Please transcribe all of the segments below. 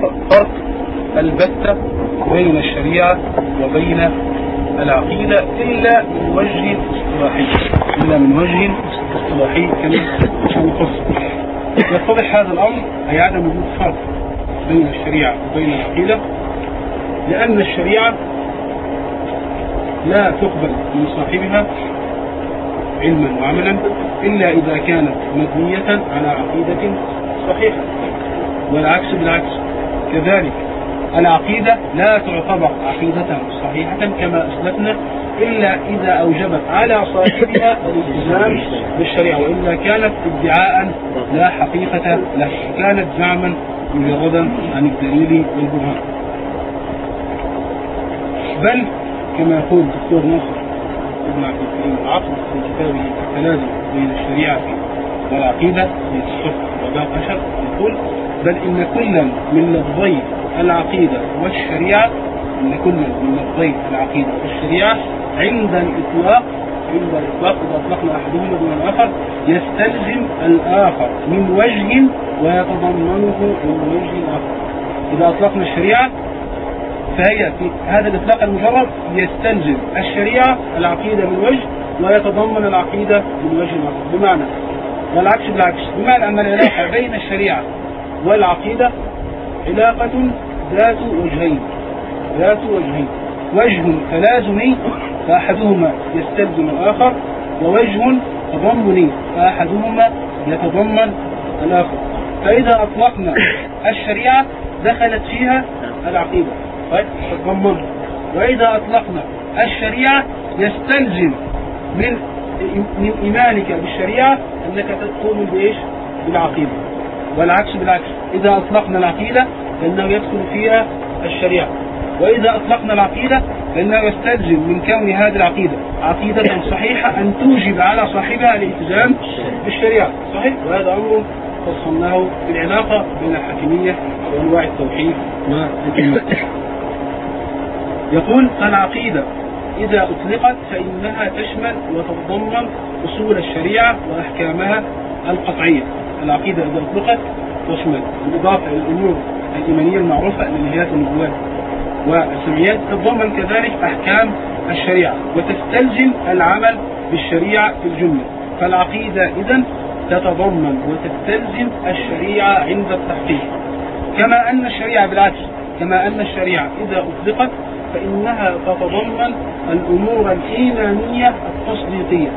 فرق البتة بين الشريعة وبين العقيدة إلا من وجه اصطلاحي. إلا من وجه اصطلاحي كما نقص يتضح هذا الأمر أي عدم وجود فرق بين الشريعة وبين العقيدة لأن الشريعة لا تقبل من صاحبها علما وعملا إلا إذا كانت مبنية على عقيدة صحيحة. والعكس بالعكس. كذلك العقيدة لا تعتبر عقيدة صحيحة كما أسلفنا إلا إذا أوجبت على صاحبها الالتزام بالشريعة وإلا كانت ادعاء لا حقيقة له كانت زعما مجردا عن الدليل والبرهان. بل كما يقول الدكتور ناصر ابن عبد الكريم العقل في كتابه التلازم بين الشريعة والعقيدة في الصف وباء أشر يقول بل إن كلا من لفظي العقيدة والشريعة إن كل من لفظي العقيدة والشريعة عند الإطلاق عند الإطلاق إذا أطلقنا أحدهما دون الآخر يستلزم الآخر من وجه ويتضمنه من وجه آخر إذا أطلقنا الشريعة فهي في هذا الإطلاق المجرد يستلزم الشريعة العقيدة من وجه ويتضمن العقيدة من وجه آخر بمعنى والعكس بالعكس. بمعنى أن العلاقة بين الشريعة والعقيدة علاقة ذات وجهين ذات وجهين وجه تلازمي فأحدهما يستلزم الآخر ووجه تضمني فأحدهما يتضمن الآخر. فإذا أطلقنا الشريعة دخلت فيها العقيدة. طيب تتضمنها وإذا أطلقنا الشريعة يستلزم من من إيمانك بالشريعة أنك تقوم بإيش؟ بالعقيدة. والعكس بالعكس. إذا أطلقنا العقيدة فإنه يدخل فيها الشريعة. وإذا أطلقنا العقيدة فإنه يستلزم من كون هذه العقيدة عقيدة صحيحة أن توجب على صاحبها الالتزام بالشريعة. صحيح؟ وهذا أمر فصلناه بالعلاقة بين الحكمية وأنواع التوحيد والإيمان يقول العقيدة إذا أطلقت فإنها تشمل وتتضمن أصول الشريعة وأحكامها القطعية. العقيدة إذا أطلقت تشمل بالإضافة إلى الأمور الإيمانية المعروفة الإلهيات والنبوات والسمعيات تتضمن كذلك أحكام الشريعة وتستلزم العمل بالشريعة في الجملة. فالعقيدة إذا تتضمن وتستلزم الشريعة عند التحقيق. كما أن الشريعة بالعكس كما أن الشريعة إذا أطلقت فإنها تتضمن الأمور الإيمانية التصديقية.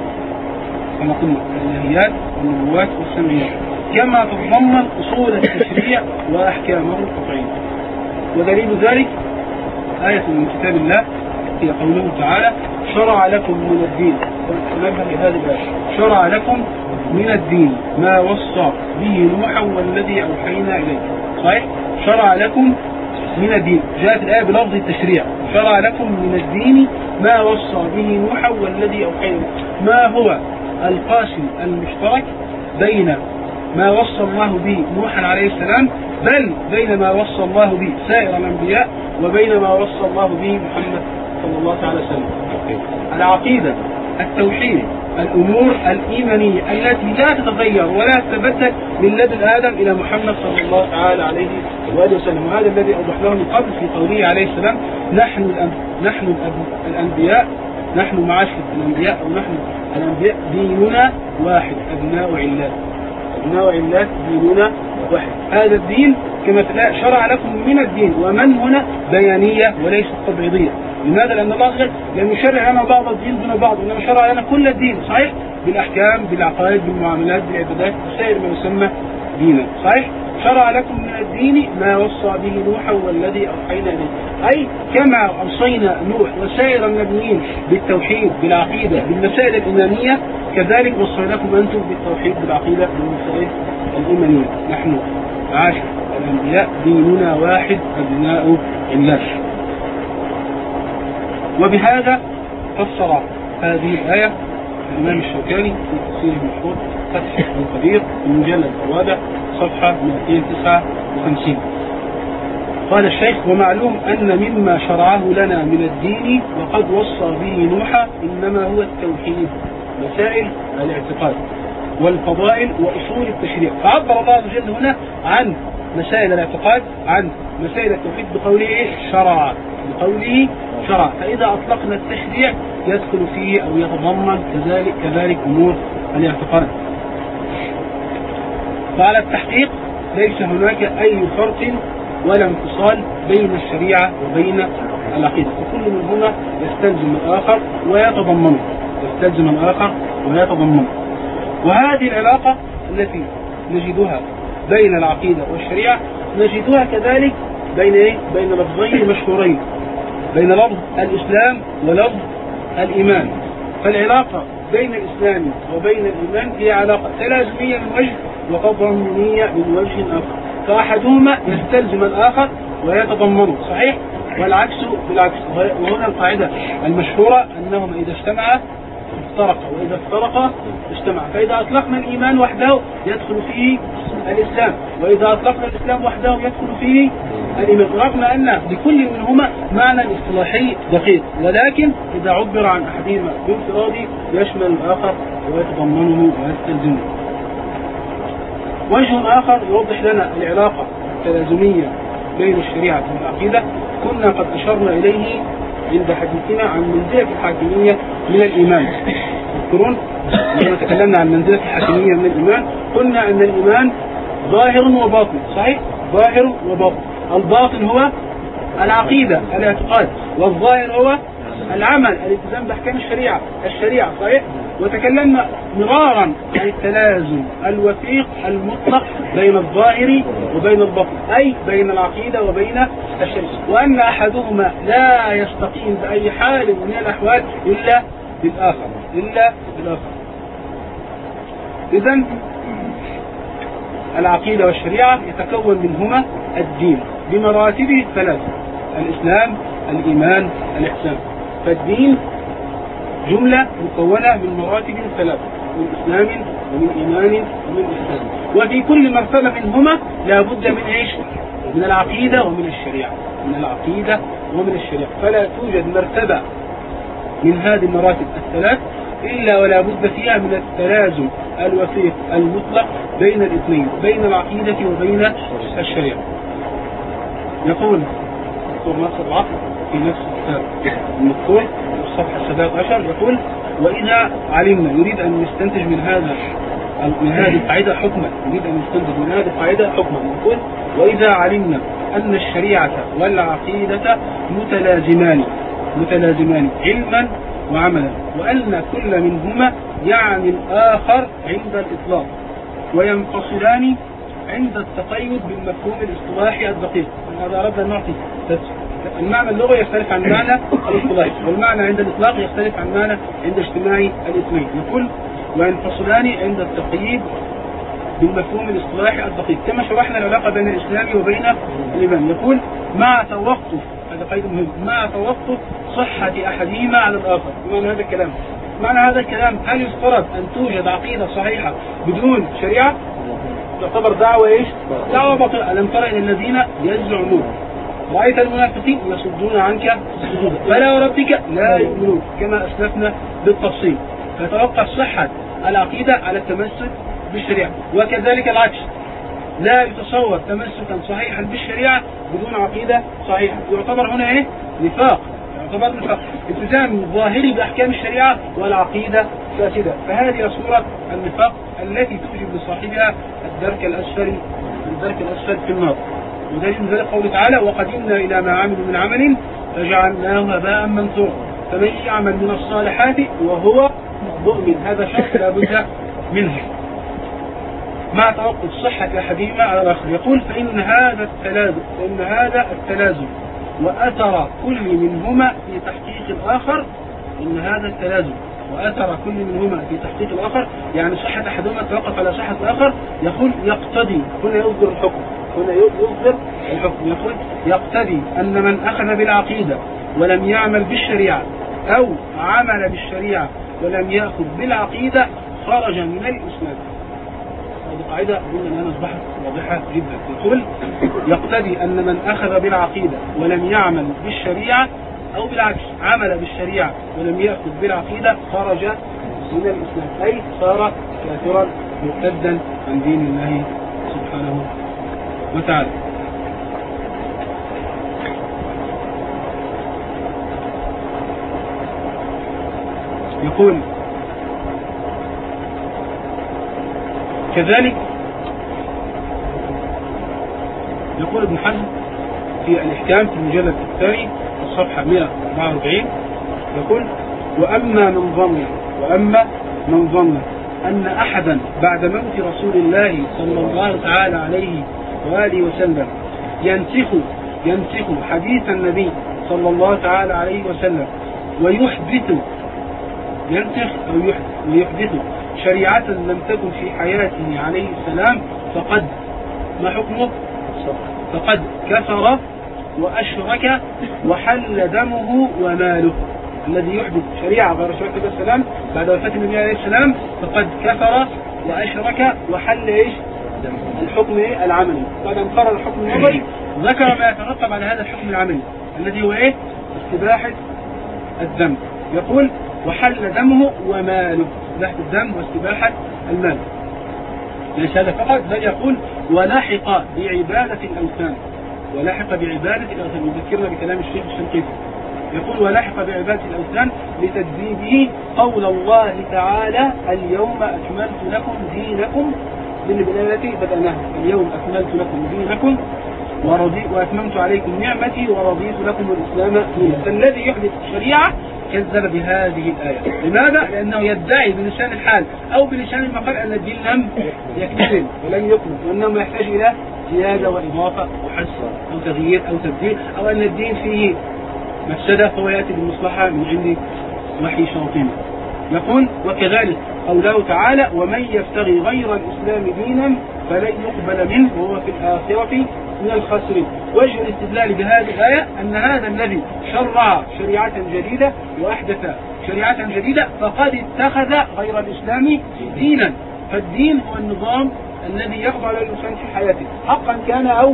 كما قلنا الإلهيات والنبوات والسمعيات. كما تتضمن أصول التشريع وأحكامه القطعية ودليل ذلك آية من كتاب الله هي قوله تعالى شرع لكم من الدين. شرع لكم من الدين ما وصى به نوحا والذي أوحينا إليه. صحيح؟ شرع لكم من الدين. جاءت الآية بلفظ التشريع. شرع لكم من الدين ما وصى به نوحا والذي أوحينا ما هو القاسم المشترك بين ما وصى الله به نوحا عليه السلام بل بين ما وصى الله به سائر الأنبياء وبين ما وصى الله به محمد صلى الله عليه وسلم. العقيدة التوحيد الأمور الإيمانية التي لا تتغير ولا تتبدل من لدن آدم إلى محمد صلى الله تعالى عليه وآله وسلم. وهذا الذي أوضحناه من قبل في قوله عليه السلام نحن الأنب... نحن الأنبياء نحن معاشر الأنبياء أو نحن الأنبياء ديننا واحد أبناء أبناء علات ديننا واحد هذا الدين كما شرع لكم من الدين ومن هنا بيانية وليست تبعيضية لماذا؟ لأن الله لم يشرع لنا بعض الدين دون بعض إنما شرع لنا كل الدين صحيح؟ بالأحكام بالعقائد بالمعاملات بالعبادات بسائر ما يسمى دينا صحيح؟ شرع لكم من الدين ما وصى به نوحا والذي أوحينا إليه. أي كما أوصينا نوح وسائر النبيين بالتوحيد بالعقيدة بالمسائل الإيمانية كذلك وصيناكم أنتم بالتوحيد بالعقيدة بالمسائل الإيمانية. نحن عاشر الأنبياء ديننا واحد أبناء الله وبهذا فسر هذه الآية الإمام الشوكاني في تفسيره المشهور فتح القدير المجلد الرابع صفحة 259 قال الشيخ ومعلوم أن مما شرعه لنا من الدين وقد وصى به نوحا إنما هو التوحيد مسائل الاعتقاد والفضائل وأصول التشريع. فعبر الله عز وجل هنا عن مسائل الاعتقاد عن مسائل التوحيد بقوله؟ شرع. بقوله شرع. فإذا أطلقنا التشريع يدخل فيه أو يتضمن كذلك كذلك أمور الاعتقاد. فعلى التحقيق ليس هناك أي فرق ولا انفصال بين الشريعة وبين العقيدة. وكل منهما يستلزم الآخر ويتضمنه يستلزم الآخر ويتضمنه وهذه العلاقة التي نجدها بين العقيدة والشريعة نجدها كذلك بين إيه؟ بين لفظين مشهورين. بين لفظ الإسلام ولفظ الإيمان. فالعلاقة بين الإسلام وبين الإيمان هي علاقة تلازمية من وجه وتضمنية من وجه آخر. فأحدهما يستلزم الآخر ويتضمنه صحيح؟ والعكس بالعكس. وهنا القاعدة المشهورة أنهما إذا اجتمعا افترقا وإذا افترقا اجتمعا. فإذا أطلقنا الإيمان وحده يدخل فيه الإسلام وإذا أطلقنا الإسلام وحده يدخل فيه الإيمان رغم أن لكل منهما معنى اصطلاحي دقيق. ولكن إذا عبر عن أحدهما بانفراده يشمل الآخر ويتضمنه ويستلزمه. وجه آخر يوضح لنا العلاقة التلازمية بين الشريعة والعقيدة. كنا قد أشرنا إليه عند حديثنا عن منزلة الحاكمية من الإيمان. تذكرون؟ لما تكلمنا عن منزلة الحاكمية من الإيمان قلنا أن الإيمان ظاهر وباطن. صحيح؟ ظاهر وباطن. الباطن هو العقيدة الاعتقاد. والظاهر هو العمل. الإلتزام بأحكام الشريعة. الشريعة صحيح؟ وتكلمنا مرارا عن التلازم الوثيق المطلق بين الظاهر وبين الباطن أي بين العقيدة وبين الشريعة. وأن أحدهما لا يستقيم بأي حال من الأحوال إلا بالآخر إلا بالآخر. اذا العقيدة والشريعة يتكون منهما الدين. بمراتبه الثلاثه الإسلام الإيمان الإحسان. فالدين جملة مكونة من مراتب ثلاثة من إسلام ومن إيمان ومن إحسان. وفي كل مرتبة منهما لا بد من إيش؟ من العقيدة ومن الشريعة. من العقيدة ومن الشريعة. فلا توجد مرتبة من هذه المراتب الثلاث إلا ولا بد فيها من التلازم الوثيق المطلق بين الاثنين بين العقيدة وبين الشريعة. يقول دكتور ناصر العقل في نفس الكتاب المذكور الصفحة 17 يقول وإذا علمنا يريد أن نستنتج من هذا من هذه القاعدة حكما يريد أن نستنتج من هذه القاعدة حكما. يقول وإذا علمنا أن الشريعة والعقيدة متلازمان متلازمان علما وعملا وأن كل منهما يعني الآخر عند الإطلاق وينفصلان عند التقيد بالمفهوم الاصطلاحي الدقيق. هذا أردنا أن نعطي المعنى اللغوي يختلف عن المعنى الاصطلاحي والمعنى عند الإطلاق يختلف عن المعنى عند اجتماع الاثنين. يقول وينفصلان عند التقييد بالمفهوم الاصطلاحي الدقيق كما شرحنا العلاقة بين الإسلام وبين الإيمان يقول مع توقف هذا قيد مهم مع توقف صحة أحدهما على الآخر. بمعنى هذا الكلام. معنى هذا الكلام هل يفترض أن توجد عقيدة صحيحة بدون شريعة؟ تعتبر دعوة إيش؟ دعوة باطلة. ألم ترى إلى الذين يزعمون؟ رأيت المنافقين يصدون عنك فلا وربك لا يؤمنون كما أسلفنا بالتفصيل. فتوقع صحة العقيدة على التمسك بالشريعة. وكذلك العكس. لا يتصور تمسكا صحيحا بالشريعة بدون عقيدة صحيحة. يعتبر هنا إيه؟ نفاق. يعتبر نفاق. التزام ظاهري بأحكام الشريعة والعقيدة فاسدة. فهذه صورة النفاق التي توجب لصاحبها الدرك الأسفل الدرك الأسفل في النار. ودليل ذلك قوله تعالى وقدمنا إلى ما عملوا من عمل فجعلناه هباء منثورا. فمن يعمل من الصالحات وهو مؤمن. هذا شرط لا بد منه. مع توقف صحة أحدهما على الآخر. يقول فإن هذا التلازم فإن هذا التلازم وأثر كل منهما في تحقيق الآخر إن هذا التلازم وأثر كل منهما في تحقيق الآخر يعني صحة أحدهما توقف على صحة الآخر يقول يقتضي هنا يصدر الحكم هنا يصدر الحكم يقول يقتضي أن من أخذ بالعقيدة ولم يعمل بالشريعة أو عمل بالشريعة ولم يأخذ بالعقيدة خرج من الإسلام. هذه قاعدة أظن أنها أصبحت واضحة جدا. يقول يقتضي أن من أخذ بالعقيدة ولم يعمل بالشريعة أو بالعكس عمل بالشريعة ولم يأخذ بالعقيدة خرج من الإسلام. أي صار كافرا مرتدا عن دين الله سبحانه وتعالى. يقول كذلك يقول ابن حزم في الإحكام في المجلد الثاني الصفحة 144 يقول وأما من ظن وأما من ظن أن أحدا بعد موت رسول الله صلى الله تعالى عليه وآله وسلم ينسخ ينسخ حديث النبي صلى الله تعالى عليه وسلم ويحدث ينسخ أو يحدث ويحدث شريعة لم تكن في حياته عليه السلام فقد ما حكمه؟ فقد كفر وأشرك وحل دمه وماله. الذي يحدث شريعة غير شريعة النبي السلام بعد وفاة النبي عليه السلام فقد كفر وأشرك وحل إيش؟ الحكم إيه؟ العملي. بعد أن قرر الحكم النظري ذكر ما يترتب على هذا الحكم العملي الذي هو إيه؟ استباحة الدم يقول وحل دمه وماله. استباحة الدم واستباحة المال. ليس هذا فقط بل يقول ولحق بعبادة الأوثان. ولحق بعبادة الأوثان. يذكرنا بكلام الشيخ الشنقيطي. يقول ولحق بعبادة الأوثان لتجديده قول الله تعالى اليوم أكملت لكم دينكم. من التي بدأناها اليوم أكملت لكم دينكم. ورضي وأتممت عليكم نعمتي ورضيت لكم الإسلام دينا. فالذي يحدث الشريعة كذب بهذه الآية. لماذا؟ لأنه يدعي بلسان الحال أو بلسان المقال أن الدين لم يكتمل ولم يكمل وأنه يحتاج إلى زيادة وإضافة وحسن أو تغيير أو تبديل أو أن الدين فيه مفسدة فهو يأتي بالمصلحة من عند وحي شياطين يقول وكذلك قوله تعالى ومن يبتغي غير الإسلام دينا فلن يقبل منه وهو في الآخرة من الخاسرين وجه الاستدلال بهذه الآية أن هذا الذي شرع شريعة جديدة وأحدث شريعة جديدة فقد اتخذ غير الإسلام دينا. فالدين هو النظام الذي يخضع الإنسان في حياته حقا كان أو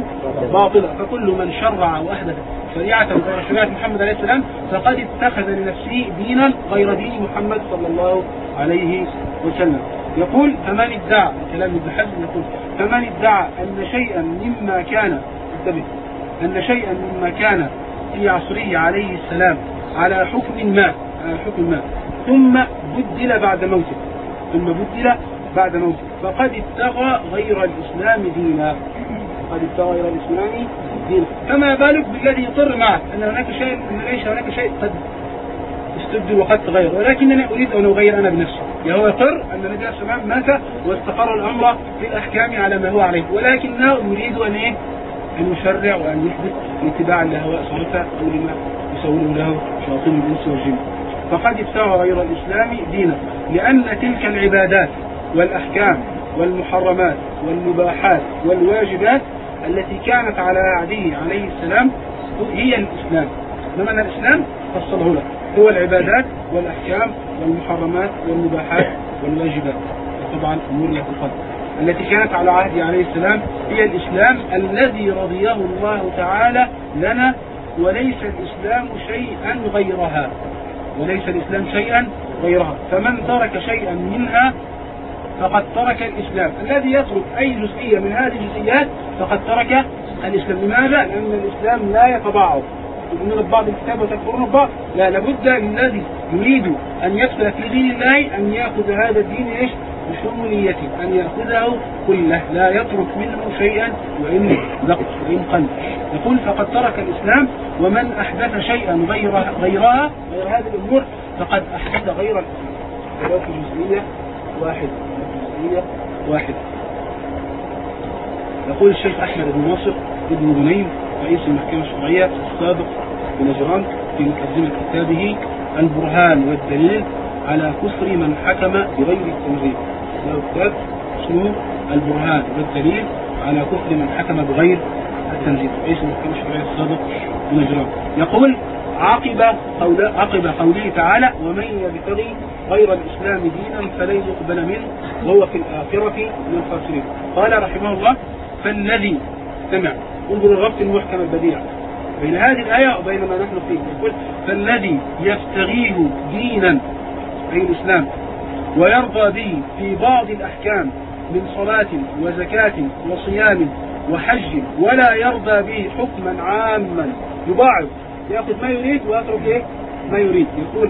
باطلا. فكل من شرع وأحدث شريعة غير شريعة محمد عليه السلام فقد اتخذ لنفسه دينا غير دين محمد صلى الله عليه وسلم. يقول فمن ادعى كلام ابن حزم يقول فمن ادعى أن شيئا مما كان انتبه أن شيئا مما كان في عصره عليه السلام على حكم ما على حكم ما ثم بدل بعد موته ثم بدل بعد موته فقد اتغى غير الإسلام دينا قد اتغى غير الإسلام دينا. فما بالك بالذي يطر معك أن هناك شيء ليس هناك شيء قد استبدل وقد تغير ولكنني أريد أن أغير أنا بنفسي. يعني هو يقر أن النبي عليه وسلم مات واستقر الأمر في الأحكام على ما هو عليه. ولكنه يريد أن إيه؟ أن يشرع وأن يحدث اتباعا لهواء صرفة أو لما يسوله له شياطين الإنس والجن. فقد ابتغى غير الإسلام دينا. لأن تلك العبادات والأحكام والمحرمات والمباحات والواجبات التي كانت على عهده عليه السلام هي الإسلام. ما معنى الإسلام؟ فصله لك. هو العبادات والأحكام والمحرمات والمباحات والواجبات. طبعا أمور لا تقدر التي كانت على عهد عليه السلام هي الإسلام الذي رضيه الله تعالى لنا وليس الإسلام شيئا غيرها. وليس الإسلام شيئا غيرها. فمن ترك شيئا منها فقد ترك الإسلام. الذي يترك أي جزئية من هذه الجزئيات فقد ترك الإسلام. لماذا؟ لأن الإسلام لا يتبعض تؤمنون ببعض الكتاب وتكفرون ببعض لا لابد للذي يريد أن يدخل في دين الله أن يأخذ هذا الدين إيش؟ بشموليته أن يأخذه كله لا يترك منه شيئا وإن نقص وإن قل. يقول فقد ترك الإسلام ومن أحدث شيئا غير غيرها غير هذه الأمور فقد أحدث غير الإسلام ولو في جزئية واحدة جزئية واحدة يقول الشيخ أحمد بن ناصر ابن غنيم رئيس المحكمة الشرعية السابق بنجران في مقدمة كتابه البرهان والدليل على كفر من حكم بغير التنزيل له كتاب اسمه البرهان والدليل على كفر من حكم بغير التنزيل رئيس المحكمة الشرعية السابق بنجران يقول عقب قول عقب قوله تعالى ومن يبتغي غير الإسلام دينا فلن يقبل منه وهو في الآخرة من الخاسرين قال رحمه الله فالذي سمع انظر الربط المحكم البديع بين هذه الآية وبين ما نحن فيه. يقول فالذي يفتغيه دينا أي الإسلام ويرضى به في بعض الأحكام من صلاة وزكاة وصيام وحج ولا يرضى به حكما عاما. يضاعف يأخذ ما يريد ويترك إيه؟ ما يريد. يقول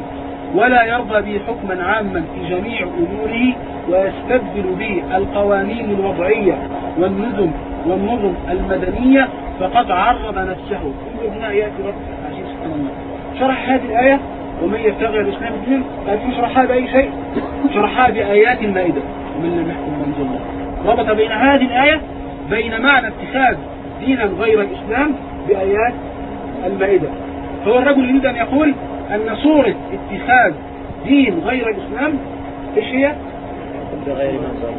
ولا يرضى به حكما عاما في جميع أموره ويستبدل به القوانين الوضعية والنظم والنظم المدنية فقد عرض نفسه هنا يأتي رب عزيز الله شرح هذه الآية ومن يبتغي الإسلام دين قال في شرحها بأي شيء شرحها بآيات المائدة ومن لم يحكم بأنزل الله. ربط بين هذه الآية بين معنى اتخاذ دينا غير الإسلام بآيات المائدة فهو الرجل يريد أن يقول أن صورة اتخاذ دين غير الإسلام إيش هي؟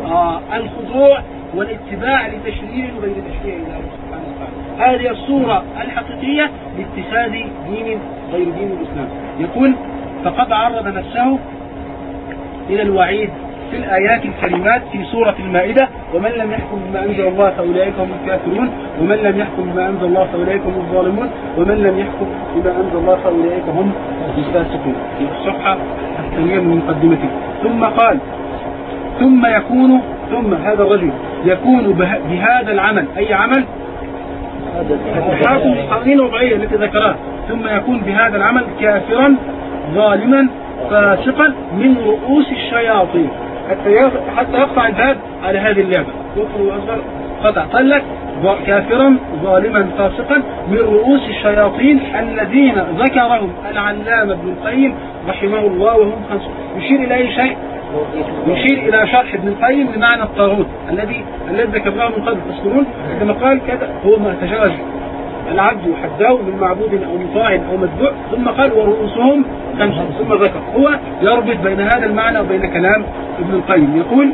آه الخضوع والاتباع لتشريع غير تشريع الله سبحانه وتعالى. هذه الصورة الحقيقية لاتخاذ دين غير دين الإسلام. يقول فقد عرض نفسه إلى الوعيد في الآيات الكريمات في سورة المائدة ومن لم يحكم بما أنزل الله فأولئك هم الكافرون ومن لم يحكم بما أنزل الله فأولئك هم الظالمون ومن لم يحكم بما أنزل الله فأولئك هم الفاسقون. في الصفحة الثانية من مقدمته. ثم قال ثم يكون ثم هذا الرجل يكون بهذا العمل. أي عمل؟ الحاكم القوانين الوضعية التي ذكرها. ثم يكون بهذا العمل كافرا ظالما فاسقا من رؤوس الشياطين. حتى حتى يقطع الباب على هذه اللعبة. يدخل أصغر قطع. لك كافرا ظالما فاسقا من رؤوس الشياطين الذين ذكرهم العلامة ابن القيم رحمه الله وهم خمسة يشير إلى أي شيء؟ يشير إلى شرح ابن القيم لمعنى الطاغوت الذي الذي ذكرناه من قبل تذكرون؟ عندما قال كذا هو ما تجاوز العبد حداه من معبود أو مطاع أو متبوع ثم قال ورؤوسهم خمسة ثم ذكر. هو يربط بين هذا المعنى وبين كلام ابن القيم. يقول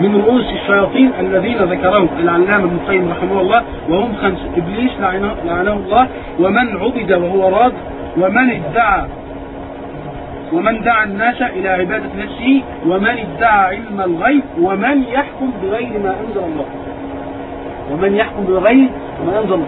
من رؤوس الشياطين الذين ذكرهم العلامة ابن القيم رحمه الله وهم خمسة إبليس لعنه الله ومن عبد وهو راض ومن ادعى ومن دعا الناس إلى عبادة نفسه ومن ادعى علم الغيب ومن يحكم بغير ما أنزل الله. ومن يحكم بغير ما أنزل الله.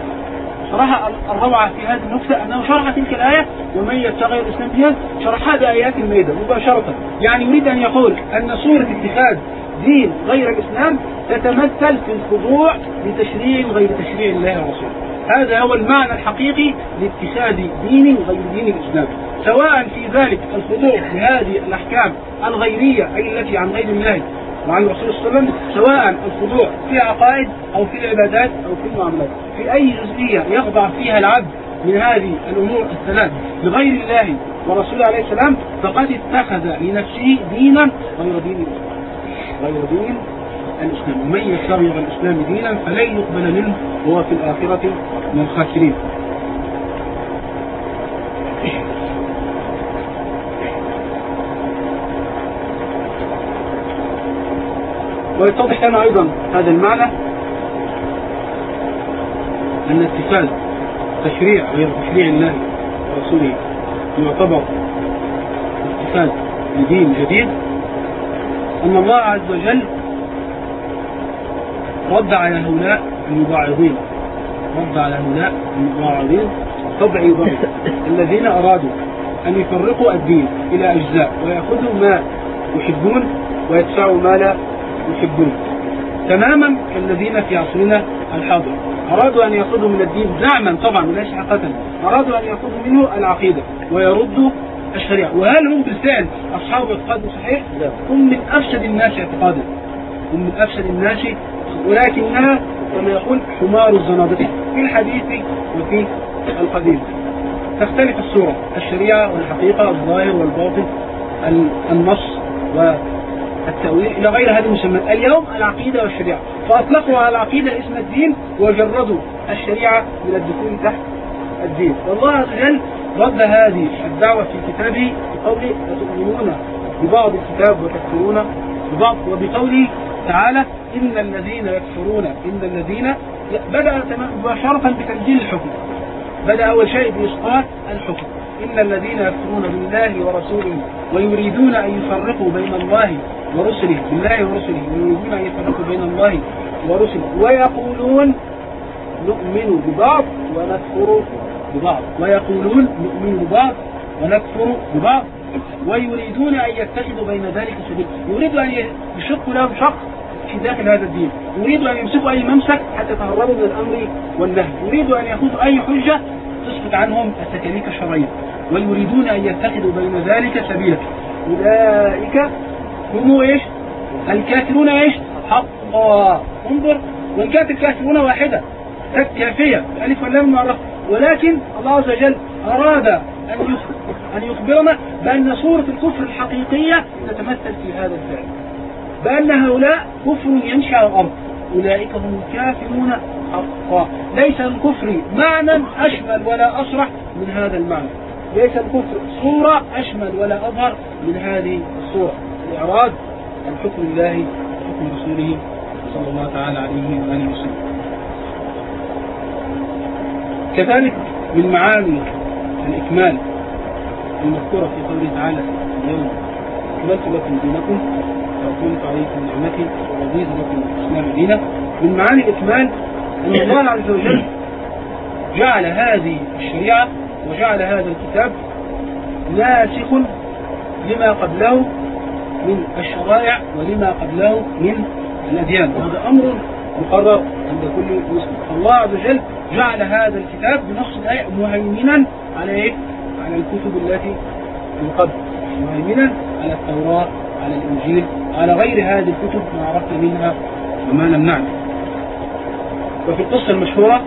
صراحة الروعة في هذه النكتة أنه شرح تلك الآية ومن يبتغي الإسلام فيها شرحها بآيات الميدة مباشرة. يعني يريد أن يقول أن صورة اتخاذ دين غير الإسلام تتمثل في الخضوع لتشريع غير تشريع الله ورسوله. هذا هو المعنى الحقيقي لاتخاذ دين غير دين الإسلام. سواء في ذلك الخضوع لهذه الأحكام الغيرية أي التي عن غير الله وعن الرسول صلى الله عليه وسلم سواء الخضوع في العقائد أو في العبادات أو في المعاملات. في أي جزئية يخضع فيها العبد من هذه الأمور الثلاث لغير الله ورسوله عليه السلام فقد اتخذ لنفسه دينا غير دين غير دين الإسلام. ومن يشتغل الإسلام دينا فلن يقبل منه وهو في الآخرة من الخاسرين. ويتضح لنا أيضا هذا المعنى أن اتخاذ تشريع غير تشريع الله ورسوله يعتبر اتخاذ لدين جديد. أن الله عز وجل رد على هؤلاء المباعضين رد على هؤلاء المباعضين تبعيضا الذين أرادوا أن يفرقوا الدين إلى أجزاء ويأخذوا ما يحبون ويدفعوا ما لا يحبون. تماما كالذين في عصرنا الحاضر. أرادوا أن يأخذوا من الدين زعما طبعا ليس حقيقة. أرادوا أن يأخذوا منه العقيدة ويردوا الشريعة. وهل هم بالفعل أصحاب اعتقاد صحيح؟ لا. هم من أفسد الناس اعتقادا. هم من أفسد الناس ولكنها كما يقول حمار الزنادقة في الحديث وفي القديم. تختلف الصورة الشريعة والحقيقة الظاهر والباطن النص والتأويل إلى غير هذه المسميات اليوم العقيدة والشريعة فأطلقوا على العقيدة اسم الدين وجردوا الشريعة من الدخول تحت الدين. والله عز وجل رد هذه الدعوة في كتابه بقوله أتؤمنون ببعض الكتاب وتكفرون ببعض وبقوله تعالى إن الذين يكفرون إن الذين بدأ مباشرة بتنزيل الحكم. بدأ أول شيء بإسقاط الحكم. إن الذين يكفرون بالله ورسوله ويريدون أن يفرقوا بين الله ورسله بالله ورسله ويريدون أن يفرقوا بين الله ورسله ويقولون نؤمن ببعض ونكفر ببعض. ويقولون نؤمن ببعض ونكفر ببعض. ويريدون أن يتخذوا بين ذلك سبيل يريد أن يشق لهم شق داخل هذا الدين. يريدوا أن يمسكوا أي ممسك حتى يتهربوا من الأمر والنهي. يريدوا أن يأخذوا أي حجة تسقط عنهم التكاليف الشرعية. ويريدون أن يتخذوا بين ذلك سبيلا. أولئك هم إيش؟ الكافرون إيش؟ حقا. انظر وإن كانت الكافرون واحدة. كافية ألف واللام معرفة ولكن الله عز وجل أراد أن يخبرنا بأن صورة الكفر الحقيقية تتمثل في هذا الفعل. بأن هؤلاء كفر ينشأ الأرض. أولئك هم الكافرون حقا ليس الكفر معنى أشمل ولا أصرح من هذا المعنى. ليس الكفر صورة أشمل ولا أظهر من هذه الصورة. الإعراض عن حكم الله وحكم رسوله صلى الله تعالى عليه وآله وسلم. كذلك من معاني الإكمال المذكورة في قوله تعالى اليوم أكملت لكم دينكم. وأتممت عليكم نعمتي ورضيت لكم الإسلام دينا من معاني الإكمال أن الله عز وجل جعل هذه الشريعة وجعل هذا الكتاب ناسخ لما قبله من الشرائع ولما قبله من الأديان. وهذا أمر مقرر عند كل مسلم. الله عز وجل جعل هذا الكتاب بنص الآية مهيمنا على إيه؟ على الكتب التي من قبل مهيمنا على التوراة. على الإنجيل. على غير هذه الكتب ما عرفنا منها وما لم نعلم وفي القصة المشهورة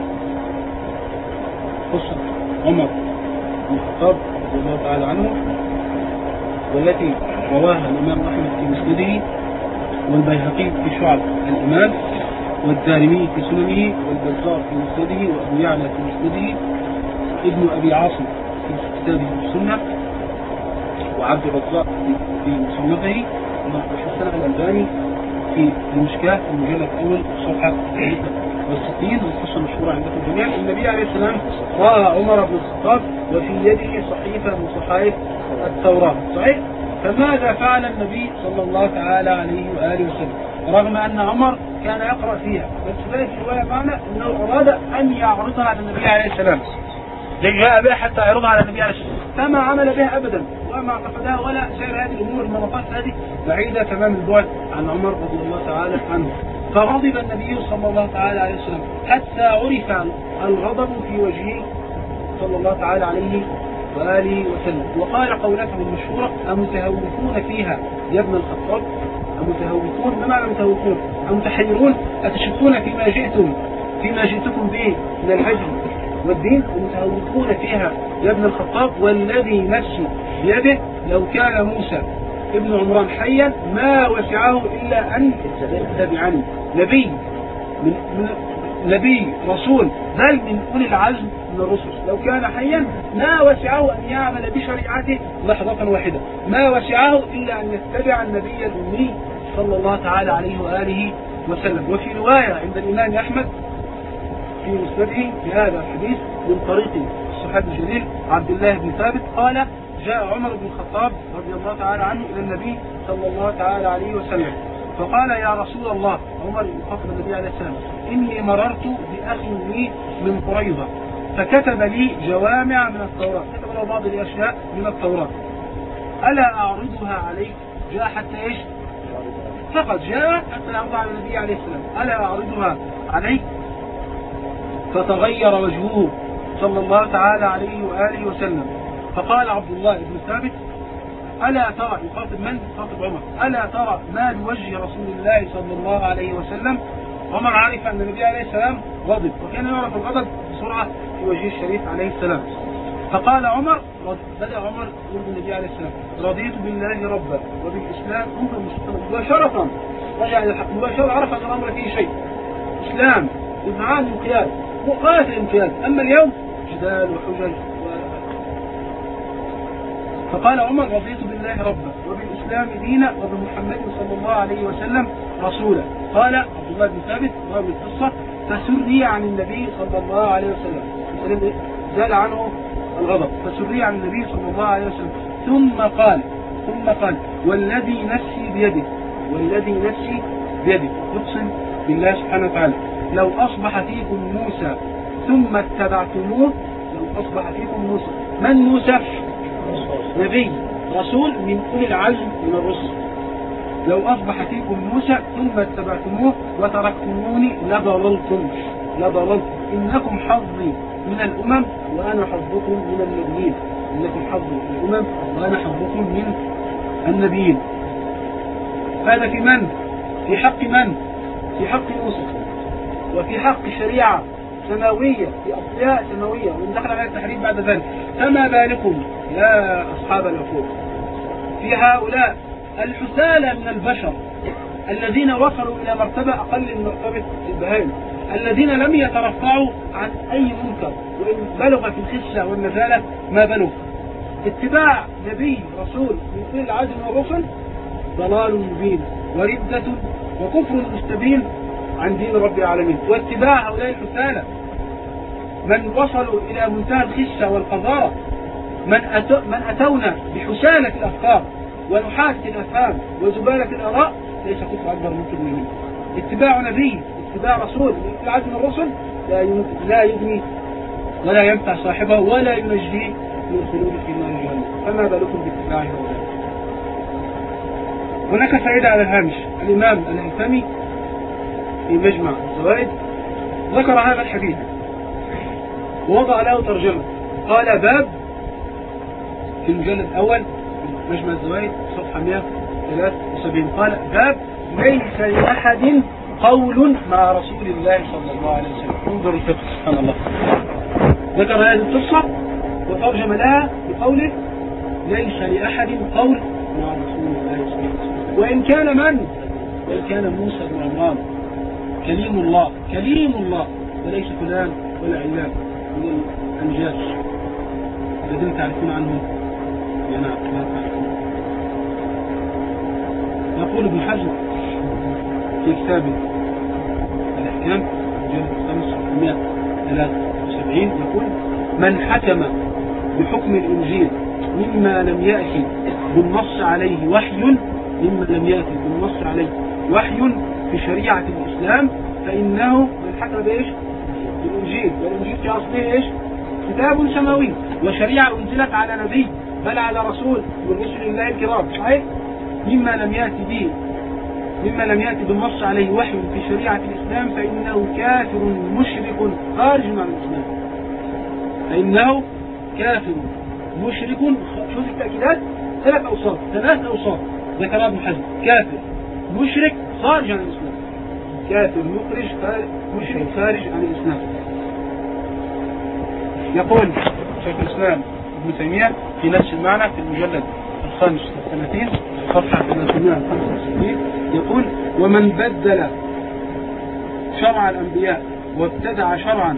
قصة عمر بن الخطاب رضي الله تعالى عنه والتي رواها الإمام أحمد في مسنده والبيهقي في شعب الإمام والدارمي في سننه والبزار في مسنده وأبو يعلى في مسنده ابن أبي عاصم في كتابه السنة وعبد الرزاق في مصنفه وحسن الألباني في المشكاة المجلد الأول صفحة 63 والقصة المشهورة عندكم جميعا النبي عليه السلام رأى عمر بن الخطاب وفي يده صحيفة من صحائف التوراة. صحيح؟ فماذا فعل النبي صلى الله تعالى عليه وآله وسلم؟ رغم أن عمر كان يقرأ فيها بس في رواية معنا أنه أراد أن يعرضها على النبي عليه السلام. جاء بها حتى يعرضها على النبي عليه السلام. فما عمل بها أبدا وما اعتقدها ولا سير هذه الأمور المناطات هذه بعيدة تمام البعد عن عمر رضي الله تعالى عنه. فغضب النبي صلى الله تعالى عليه وسلم حتى عرف الغضب في وجهه صلى الله تعالى عليه وآله وسلم. وقال قولته المشهورة أمتهوكون فيها يا ابن الخطاب؟ أمتهوكون ما معنى متهوكون أمتحيرون؟ أتشكون فيما جئتم؟ فيما جئتكم به من الهجر والدين أمتهوكون فيها يا ابن الخطاب والذي نفسي بيده لو كان موسى ابن عمران حيا ما وسعه إلا أن يتبعني. نبي من نبي رسول بل من أولي العزم من الرسل. لو كان حيا ما وسعه أن يعمل بشريعته لحظة واحدة. ما وسعه إلا أن يتبع النبي الأمي صلى الله تعالى عليه وآله وسلم. وفي رواية عند الإمام أحمد في مسنده في هذا الحديث من طريق الصحابي الجليل عبد الله بن ثابت. قال جاء عمر بن الخطاب رضي الله تعالى عنه إلى النبي صلى الله تعالى عليه وسلم فقال يا رسول الله عمر يخاطب النبي عليه السلام إني مررت بأخ لي من قريظة فكتب لي جوامع من التوراة كتب له بعض الأشياء من التوراة ألا أعرضها عليك؟ جاء حتى إيش؟ فقد جاء حتى يعرضها على النبي عليه السلام ألا أعرضها عليك؟ فتغير وجهه صلى الله تعالى عليه وآله وسلم. فقال عبد الله بن ثابت ألا ترى يخاطب من؟ يخاطب عمر. ألا ترى ما بوجه رسول الله صلى الله عليه وسلم عمر عرف أن النبي عليه السلام غضب وكان يعرف الغضب بسرعة في وجه الشريف عليه السلام. فقال عمر بدأ عمر يقول النبي عليه السلام رضيت بالله ربا وبالإسلام مباشرة. رجع إلى الحق. مباشرة عرف أن الأمر فيه شيء. إسلام إذعان انقياد غاية الانقياد أما اليوم جدال وحجج فقال عمر رضيت بالله ربا وبالإسلام دينا وبمحمد صلى الله عليه وسلم رسولا. قال عبد الله بن ثابت راوي القصة فسري عن النبي صلى الله عليه وسلم. زال عنه الغضب. فسري عن النبي صلى الله عليه وسلم. ثم قال ثم قال والذي نفسي بيده والذي نفسي بيده. يقسم بالله سبحانه وتعالى. لو أصبح فيكم موسى ثم اتبعتموه لو أصبح فيكم موسى. من موسى؟ نبي رسول من أولي العزم من الرسل. لو أصبح فيكم موسى ثم اتبعتموه وتركتموني لضللتم. لضللتم. إنكم حظي من الأمم وأنا حظكم من النبيين. إنكم حظي من الأمم وأنا حظكم من النبيين. هذا في من؟ في حق من؟ في حق موسى. وفي حق شريعة سماوية في أصلها سماوية وإن دخل عليها التحريم بعد ذلك. فما بالكم يا أصحاب العقول؟ في هؤلاء الحسالى من البشر الذين وصلوا إلى مرتبة أقل من مرتبة البهائم الذين لم يترفعوا عن أي منكر وإن بلغ في الخشة والنزالة ما بلغ. اتباع نبي رسول من كل العزم والرسل ضلال مبين وردة وكفر مستبين. عن دين رب العالمين. واتباع هؤلاء الحسالة من وصلوا إلى منتهى الخشة والقذارة من, أتو من أتونا بحسالة الأفكار ونحاسة الأفهام وزبالة الآراء ليس كفر أكبر من كلمه اتباع نبي اتباع رسول من العزم الرسل لا لا يغني ولا ينفع صاحبه ولا ينجيه من الخلود في نار جهنم فما بالكم باتباعه؟ هناك فائدة على الهامش. الإمام الهيثمي في مجمع الزوائد ذكر هذا الحديث. ووضع له ترجمة. قال باب في المجلد الأول مجمع الزوائد صفحة 173 قال باب ليس لأحد قول مع رسول الله صلى الله عليه وسلم. انظر الفقه سبحان الله. ذكر هذه القصة وترجم لها بقوله ليس لأحد قول مع رسول الله صلى الله عليه وسلم. وإن كان من؟ وإن كان موسى بن عمران. كليم الله كليم الله. وليس فلان ولا علان من الأنجاز الذين تعرفون عنهم يا نعم لا تعرفون. يقول ابن حزم في كتابه الأحكام الخامس 173 يقول من حكم بحكم الإنجيل مما لم يأتي بالنص عليه وحي مما لم يأتي بالنص عليه وحي في شريعة الإسلام فإنه من حكم بإيش؟ بالإنجيل والإنجيل في أصله إيش؟ كتاب سماوي وشريعة أنزلت على نبي بل على رسول من رسل الله الكرام صحيح؟ مما لم يأتي به مما لم يأتي بالنص عليه وحي في شريعة الإسلام فإنه كافر مشرك خارج عن الإسلام فإنه كافر مشرك شوف التأكيدات ثلاث أوصاف ثلاث أوصاف ذكرها ابن حزم كافر مشرك خارج عن الإسلام. كافر مخرج مشرك خارج عن الإسلام. يقول شيخ الإسلام ابن تيمية في نفس المعنى في المجلد الخامس والثلاثين صفحة 365 يقول ومن بدل شرع الأنبياء وابتدع شرعا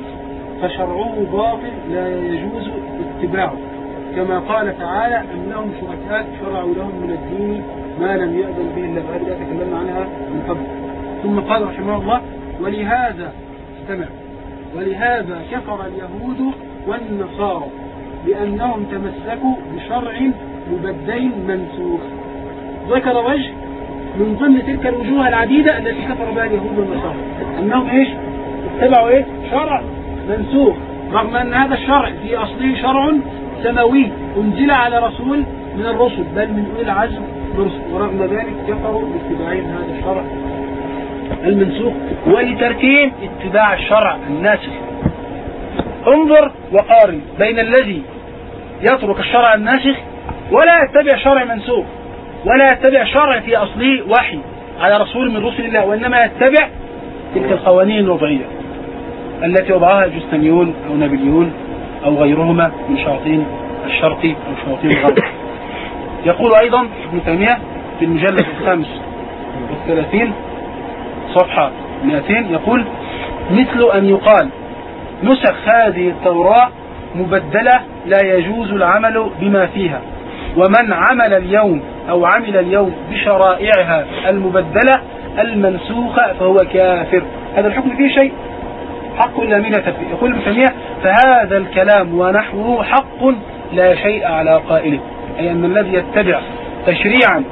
فشرعه باطل لا يجوز اتباعه كما قال تعالى أن لهم شركاء شرعوا لهم من الدين ما لم يأذن به إلا بهذه تكلمنا عنها من قبل. ثم قال رحمه الله ولهذا استمع. ولهذا كفر اليهود والنصارى لأنهم تمسكوا بشرع مبدل منسوخ. ذكر وجه من ضمن تلك الوجوه العديدة التي كفر بها اليهود والنصارى. أنهم إيش؟ اتبعوا إيه؟ شرع منسوخ. رغم أن هذا الشرع في أصله شرع سماوي. أنزل على رسول من الرسل بل من أولي العزم. ورغم ذلك كفروا باتباعهم هذا الشرع المنسوخ ولتركهم اتباع الشرع الناسخ. انظر وقارن بين الذي يترك الشرع الناسخ ولا يتبع شرع منسوخ ولا يتبع شرع في أصله وحي على رسول من رسل الله وإنما يتبع تلك القوانين الوضعية التي وضعها جستنيون أو نابليون أو غيرهما من شياطين الشرق أو شياطين الغرب. يقول أيضا ابن تيمية في المجلد الخامس والثلاثين صفحة 200 يقول مثل أن يقال نسخ هذه التوراة مبدلة لا يجوز العمل بما فيها ومن عمل اليوم أو عمل اليوم بشرائعها المبدلة المنسوخة فهو كافر. هذا الحكم فيه شيء؟ حق لا فيه يقول ابن تيمية فهذا الكلام ونحوه حق لا شيء على قائله. أي أن الذي يتبع تشريعا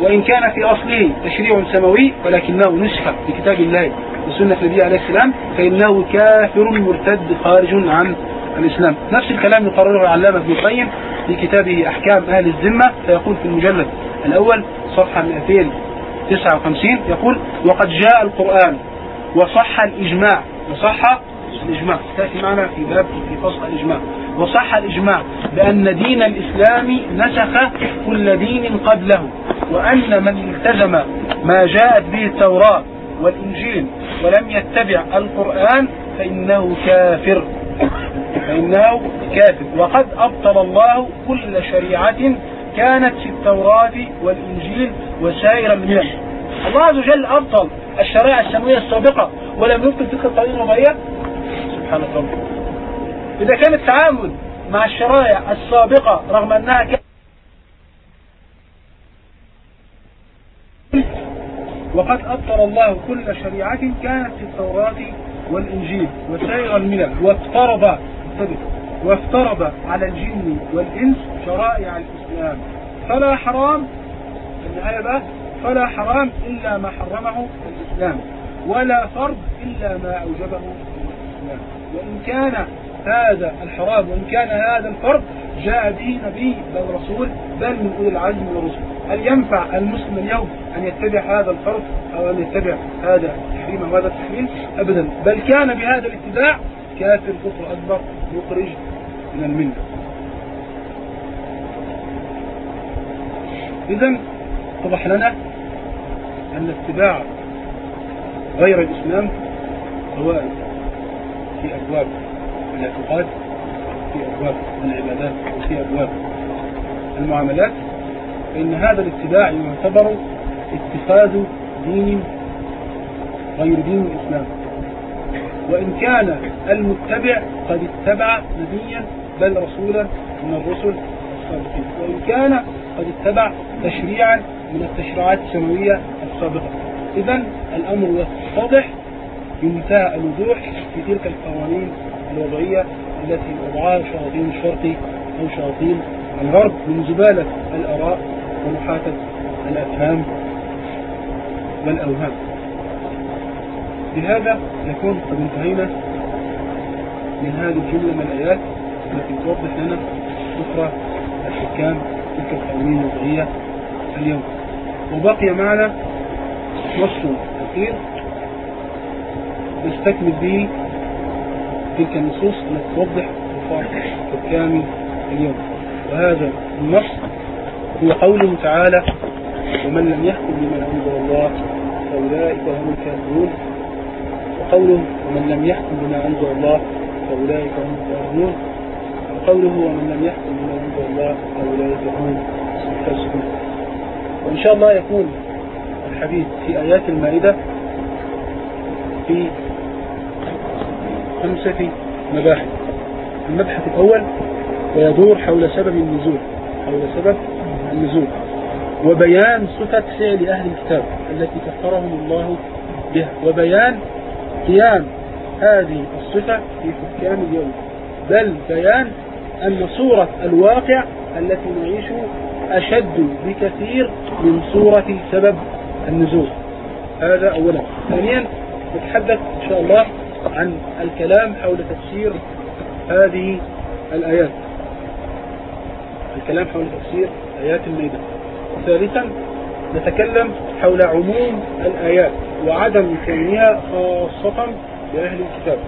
وإن كان في أصله تشريع سماوي ولكنه نسخ بكتاب الله وسنة النبي عليه السلام فإنه كافر مرتد خارج عن الإسلام. نفس الكلام يقرره العلامة ابن القيم في كتابه أحكام أهل الذمة فيقول في المجلد الأول صفحة 259 يقول وقد جاء القرآن وصح الإجماع وصح الإجماع. تأتي معنا في باب في فصل الإجماع. وصح الإجماع بأن دين الإسلام نسخ كل دين قبله وأن من التزم ما جاءت به التوراة والإنجيل ولم يتبع القرآن فإنه كافر. فإنه كافر. وقد أبطل الله كل شريعة كانت في التوراة والإنجيل وسائر الملل الله عز وجل أبطل الشرائع السماوية السابقة ولم يبطل تلك القضية الوضعية سبحان الله. إذا كان التعامل مع الشرائع السابقة رغم أنها كانت وقد أبطل الله كل شريعة كانت في التوراة والإنجيل وسائر الملل وافترض وافترض على الجن والإنس شرائع الإسلام. فلا حرام النهاية بقى فلا حرام إلا ما حرمه الإسلام ولا فرض إلا ما أوجبه وإن كان هذا الحرام وإن كان هذا الفرض جاء به نبي بل رسول بل من أولي العزم من الرسل هل ينفع المسلم اليوم أن يتبع هذا الفرض أو أن يتبع هذا التحريم أو هذا التحريم؟ أبدا. بل كان بهذا الاتباع كافر كفر أكبر مخرج من المنة إذا اتضح لنا أن اتباع غير الإسلام سواء في أبواب الاعتقاد في أبواب العبادات وفي أبواب المعاملات فإن هذا الاتباع يعتبر اتخاذ دين غير دين الإسلام. وإن كان المتبع قد اتبع نبيا بل رسولا من الرسل السابقين. وإن كان قد اتبع تشريعا من التشريعات السماوية السابقة. إذا الأمر واضح بمنتهى الوضوح في تلك القوانين الوضعية التي وضعها شياطين الشرق أو شياطين الغرب من زبالة الآراء ومحاكة الأفهام والأوهام. بهذا نكون قد انتهينا من هذه الجملة من الآيات التي توضح لنا أخرى الحكام تلك القوانين الوضعية اليوم. وبقي معنا نص أخير نستكمل به تلك النصوص التي توضح وفاق حكام اليوم. وهذا النص هو قوله تعالى ومن لم يحكم بما أنزل الله فأولئك هم الكافرون وقوله ومن لم يحكم بما أنزل الله فأولئك هم الكافرون وقوله ومن لم يحكم بما أنزل الله فأولئك هم الفاسقون وإن شاء الله يكون الحديث في آيات المائدة في خمسة مباحث. المبحث الأول ويدور حول سبب النزول حول سبب النزول. وبيان صفة فعل أهل الكتاب التي كفرهم الله بها. وبيان قيام هذه الصفة في حكام اليوم. بل بيان أن صورة الواقع التي نعيشه أشد بكثير من صورة سبب النزول. هذا أولا. ثانيا نتحدث إن شاء الله عن الكلام حول تفسير هذه الآيات. الكلام حول تفسير آيات الميدان. ثالثا نتكلم حول عموم الآيات وعدم كونها خاصة بأهل الكتاب.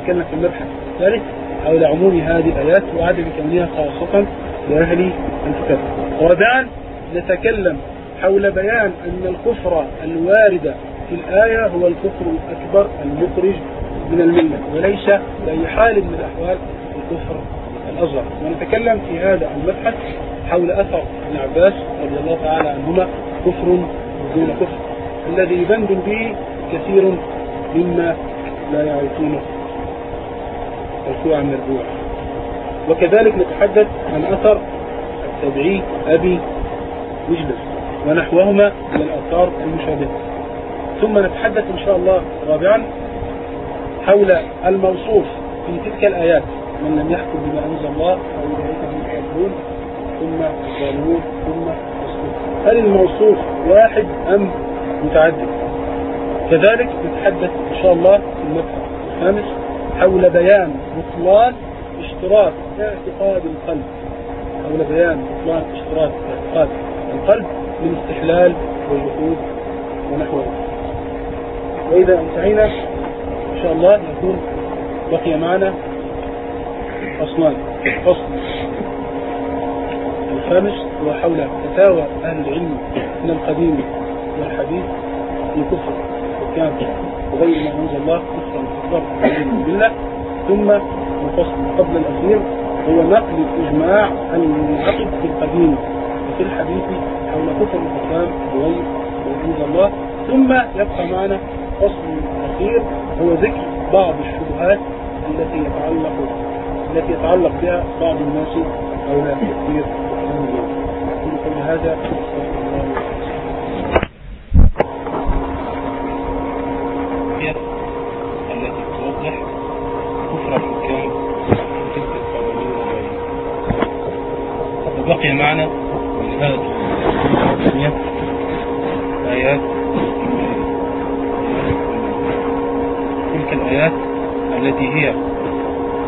نتكلم في المبحث الثالث حول عموم هذه الآيات وعدم كونها خاصة بأهل الكتاب. رابعا نتكلم حول بيان أن الكفر الوارد في الآية هو الكفر الأكبر المخرج من الملة وليس بأي حال من الأحوال الكفر الأصغر. ونتكلم في هذا المبحث حول أثر ابن عباس رضي الله تعالى عنهما كفر دون كفر الذي يبند به كثير مما لا يعرفونه. الكوع من الربوع وكذلك نتحدث عن أثر التبعي أبي وجلس ونحوهما من الآثار المشابهة ثم نتحدث إن شاء الله رابعا حول الموصوف في تلك الآيات. من لم يحكم بما أنزل الله فأولئك هم الكافرون ثم الظالمون ثم المسلمون هل الموصوف واحد أم متعدد؟ كذلك نتحدث إن شاء الله في المبحث الخامس حول بيان بطلان اشتراط اعتقاد القلب. حول بيان بطلان اشتراط اعتقاد القلب. للاستحلال والجحود ونحو ذلك وإذا انتهينا إن شاء الله يكون بقي معنا فصلان فصل. الخامس هو حول فتاوى أهل العلم من القديم والحديث في كفر وكان وغير ما أنزل الله كفرا أكبر بالله. ثم الفصل قبل الأخير هو نقل الإجماع المنعقد في القديم وفي الحديث حول كفر الحكام ما أنزل الله. ثم يبقى معنا فصل أخير هو ذكر بعض الشبهات التي يتعلق التي يتعلق بها بعض الناس حول تكفير كل هذا التي توضح كفر الحكام وتلك القوانين وغيرها بقي معنا من هذه آيات تلك الآيات التي هي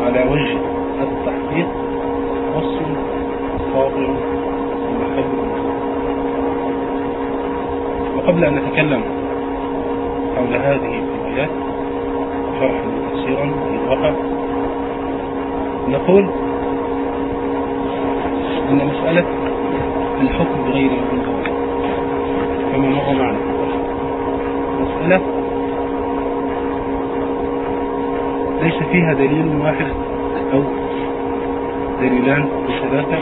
على وجه التحقيق وصل قاطع محل وقبل أن نتكلم حول هذه الآيات شرحا كثيرا في الواقع نقول أن مسألة الحكم بغير ما كما مر معنا. مسألة ليس فيها دليل واحد أو دليلان وثلاثة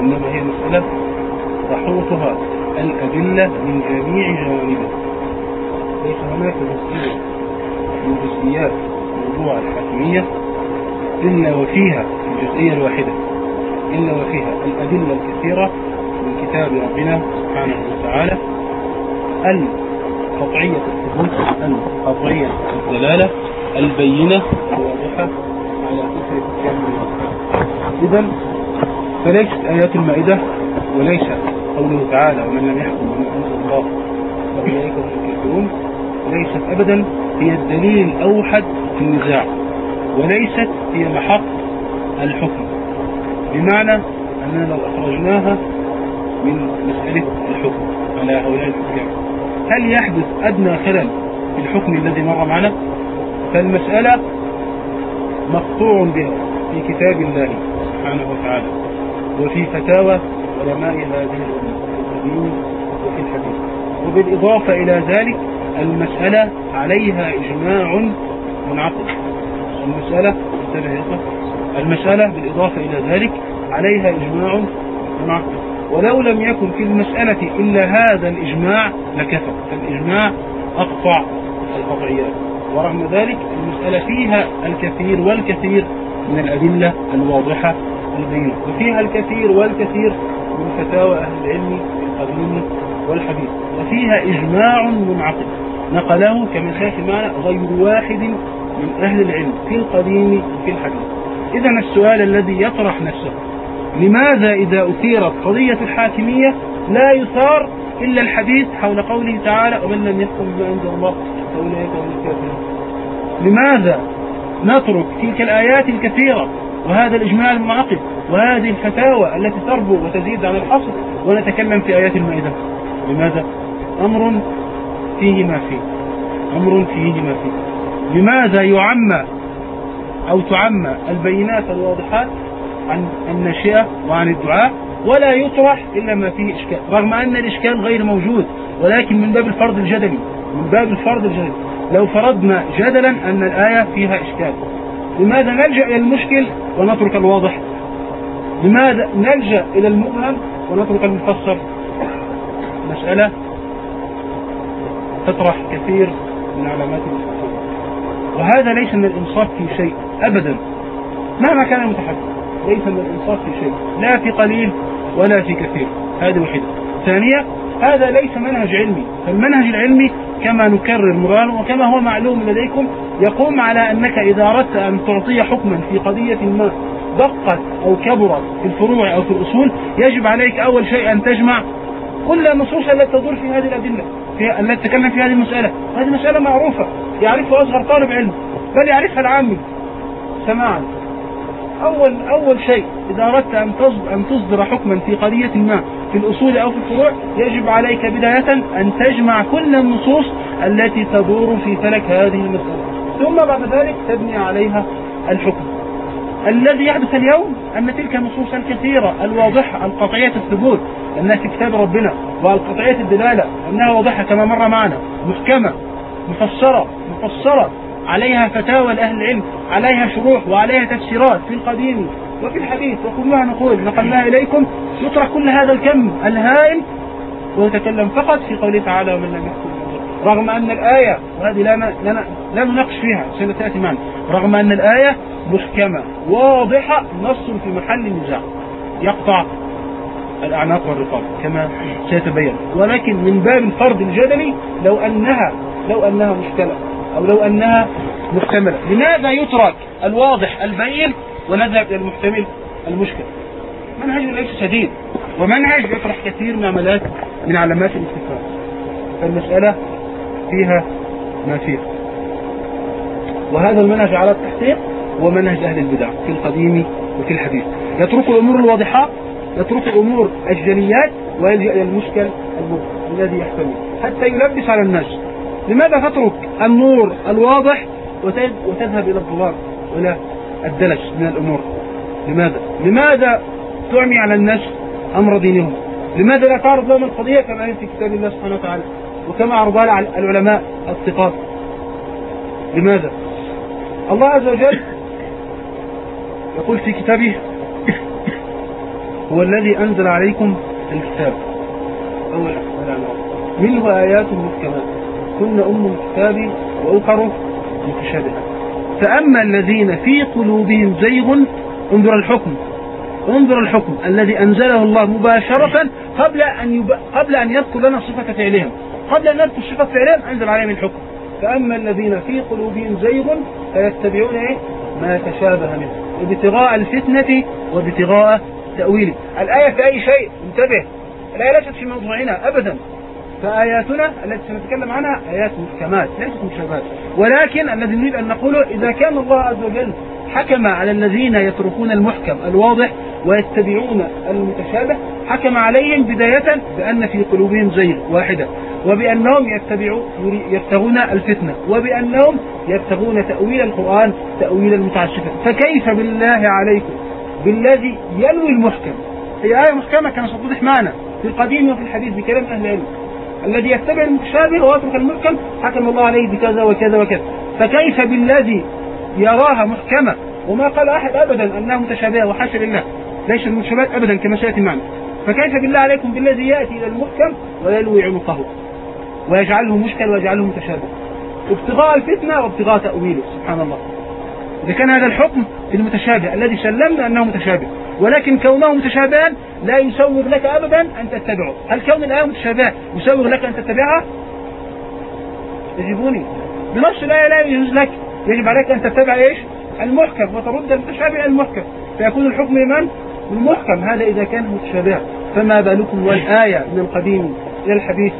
إنما هي مسألة تحوطها الأدلة من جميع جوانبها. ليس هناك جزئية من جزئيات موضوع الحاكمية إلا وفيها الجزئية الواحدة. إلا وفيها الأدلة الكثيرة من كتاب ربنا سبحانه وتعالى القطعية الثبوت القطعية الدلالة البينة الواضحة على كفر إذا فليست آيات المائدة وليس قوله تعالى ومن لم يحكم بما أنزل الله فأولئك هم الكافرون ليست أبدا هي الدليل الأوحد في النزاع. وليست هي محط الحكم. بمعنى أننا لو أخرجناها من مسألة الحكم. على هؤلاء الحكام هل يحدث أدنى خلل في الحكم الذي مر معنا؟ فالمسألة مقطوع بها في كتاب الله سبحانه وتعالى وفي فتاوى علماء هذه الأمة وفي الحديث. وبالإضافة إلى ذلك المسألة عليها إجماع منعقد. المسألة المسألة بالإضافة إلى ذلك عليها إجماع ولو لم يكن في المسألة إلا هذا الإجماع لكفى. فالإجماع أقطع القطعيات. ورغم ذلك المسألة فيها الكثير والكثير من الأدلة الواضحة البينة. وفيها الكثير والكثير من فتاوى أهل العلم القديم والحديث. وفيها إجماع منعقد. نقله كما سيأتي معنا غير واحد من أهل العلم في القديم وفي الحديث. إذا السؤال الذي يطرح نفسه لماذا إذا أثيرت قضية الحاكمية لا يثار إلا الحديث حول قوله تعالى ومن لم يحكم بما أنزل الله فأولئك هم الكافرون لماذا نترك تلك الآيات الكثيرة وهذا الإجماع المنعقد وهذه الفتاوى التي تربو وتزيد عن الحصر ونتكلم في آيات المائدة؟ لماذا؟ أمر فيه ما فيه. أمر فيه ما فيه. لماذا يعمى أو تعمى البينات الواضحات عن الناشئة وعن الدعاء ولا يطرح إلا ما فيه إشكال رغم أن الإشكال غير موجود ولكن من باب الفرض الجدلي من باب الفرض الجدلي. لو فرضنا جدلا أن الآية فيها إشكال لماذا نلجأ إلى المشكل ونترك الواضح؟ لماذا نلجأ إلى المبهم ونترك المفسر؟ مسألة تطرح كثير من علامات المستقبل وهذا ليس من الإنصاف في شيء أبدا. مهما كان المتحدث ليس من الإنصاف في شيء. لا في قليل ولا في كثير. هذه وحيدة ثانية هذا ليس منهج علمي. فالمنهج العلمي كما نكرر مرارا وكما هو معلوم لديكم يقوم على أنك إذا أردت أن تعطي حكما في قضية ما دقت أو كبرت في الفروع أو في الأصول يجب عليك أول شيء أن تجمع كل النصوص التي تدور في هذه الأدلة التي تتكلم في هذه المسألة. هذه مسألة معروفة. يعرفها أصغر طالب علم بل يعرفها العامي. سماعا. أول أول شيء إذا أردت أن تصدر, أن تصدر حكما في قضية ما في الأصول أو في الفروع يجب عليك بداية أن تجمع كل النصوص التي تدور في فلك هذه المسألة. ثم بعد ذلك تبني عليها الحكم. الذي يحدث اليوم أن تلك النصوص الكثيرة الواضحة القطعية الثبوت أنها في كتاب ربنا والقطعية الدلالة أنها واضحة كما مر معنا محكمة. مفسرة مفسرة. عليها فتاوى لأهل العلم عليها شروح وعليها تفسيرات في القديم وفي الحديث. وكلها نقول نقلناها إليكم يترك كل هذا الكم الهائل ويتكلم فقط في قوله تعالى ومن لم يحكم رغم أن الآية وهذه لا لا لا نناقش فيها سنتأتي معنا رغم أن الآية محكمة واضحة نص في محل النزاع يقطع الأعناق والرقاب كما سيتبين. ولكن من باب الفرض الجدلي لو أنها لو أنها مشكلة أو لو أنها محتملة لماذا يترك الواضح البين ونذهب إلى المحتمل المشكل؟ منهج ليس شديد ومنهج يطرح كثير من عملات من علامات الاتفاق فالمسألة فيها ما فيها. وهذا المنهج على التحقيق هو منهج أهل البدع في القديم وفي الحديث. يترك الأمور الواضحات يترك الأمور الجليات ويلجأ إلى المشكل الذي يحتمل. حتى يلبس على الناس. لماذا تترك النور الواضح وتذهب إلى الظلام وإلى الدلس من الأمور لماذا؟ لماذا تعمي على الناس أمر دينهم؟ لماذا لا تعرض لهم القضية كما هي في كتاب الله سبحانه وتعالى؟ وكما عرضها العلماء الثقات لماذا الله عز وجل يقول في كتابه هو الذي أنزل عليكم الكتاب أول منه آيات محكمات كن أم الكتاب وأخر متشابهة. فأما الذين في قلوبهم زيغ انظر الحكم انظر الحكم الذي أنزله الله مباشرة قبل أن يب... قبل أن يذكر لنا صفة فعلهم. قبل أن نذكر صفة فعلهم أنزل عليهم الحكم. فأما الذين في قلوبهم زيغ فيتبعون إيه؟ ما تشابه منه. وابتغاء الفتنة وابتغاء تأويله. الآية في أي شيء؟ انتبه. الآية ليست في موضوعنا أبدا. فآياتنا التي سنتكلم عنها آيات محكمات ليست مشابهات ولكن الذي نريد أن نقوله إذا كان الله عز وجل حكم على الذين يتركون المحكم الواضح ويتبعون المتشابه حكم عليهم بداية بأن في قلوبهم زيغ واحدة وبأنهم يتبعوا يبتغون الفتنة وبأنهم يبتغون تأويل القرآن تأويل المتعسفة فكيف بالله عليكم؟ بالذي يلوي المحكم. هي آية محكمة كما ستوضح معنا في القديم وفي الحديث بكلام أهل العلم. الذي يتبع المتشابه ويترك المحكم حكم الله عليه بكذا وكذا وكذا. فكيف بالذي يراها محكمة؟ وما قال أحد أبدا أنها متشابهة وحاشا لله. ليس المتشابهات أبدا كما سيأتي معنا؟ فكيف بالله عليكم بالذي يأتي إلى المحكم ويلوي عنقه ويجعله مشكل ويجعله متشابه؟ ابتغاء الفتنة وابتغاء تأويله سبحان الله. إذا كان هذا الحكم المتشابه الذي سلمنا أنه متشابه ولكن كونه متشابها لا يسوغ لك أبدا أن تتبعه. هل كون الآية متشابهة يسوغ لك أن تتبعها يجبوني بنص الآية لا يجوز لك. يجب عليك أن تتبع إيش؟ المحكم. وترد المتشابه المحكم. فيكون الحكم من؟ المحكم. هذا إذا كان متشابها فما بالكم والآية من القديم إلى الحديث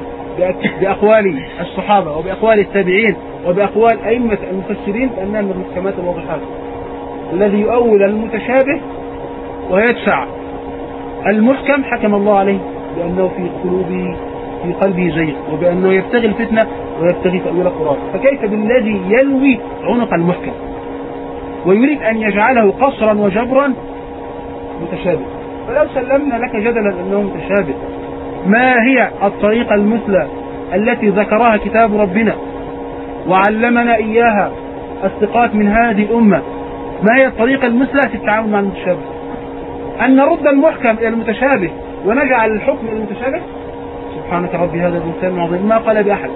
بأقوال الصحابة وبأقوال التابعين وبأقوال أئمة المفسرين بأنها من المحكمات الواضحات. الذي يؤول المتشابه ويدفع. المحكم حكم الله عليه بأنه في قلوبه في قلبه زيغ وبأنه يبتغي الفتنة ويبتغي تأويل القرآن. فكيف بالذي يلوي عنق المحكم؟ ويريد أن يجعله قصرا وجبرا؟ متشابه. فلو سلمنا لك جدلا أنه متشابه. ما هي الطريقة المثلى التي ذكرها كتاب ربنا وعلمنا إياها الثقات من هذه الأمة؟ ما هي الطريقة المثلى في التعامل مع المتشابه؟ أن نرد المحكم إلى المتشابه ونجعل الحكم المتشابه؟ سبحانك ربي هذا الإنسان العظيم. ما قال بأحد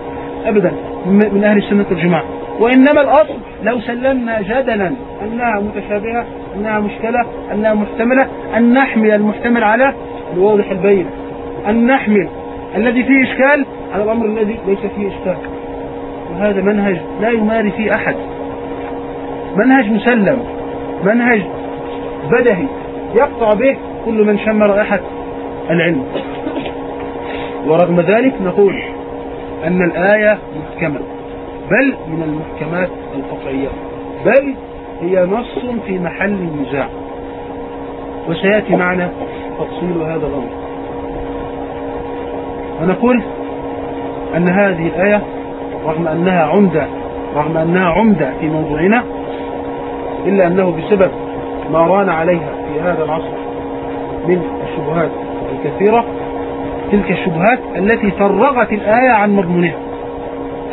أبدا من أهل السنة والجماعة. وإنما الأصل لو سلمنا جدلا أنها متشابهة أنها مشكلة أنها محتملة أن نحمل المحتمل على الواضح البين. أن نحمل الذي فيه إشكال على الأمر الذي ليس فيه إشكال. وهذا منهج لا يماري فيه أحد. منهج مسلم منهج بدهي. يقطع به كل من شم رائحة العلم. ورغم ذلك نقول أن الآية محكمة بل من المحكمات القطعية بل هي نص في محل النزاع. وسيأتي معنا تفصيل هذا الأمر. ونقول أن هذه الآية رغم أنها عمدة رغم أنها عمدة في موضوعنا إلا أنه بسبب ما ران عليها في هذا العصر من الشبهات الكثيرة تلك الشبهات التي فرغت الآية عن مضمونها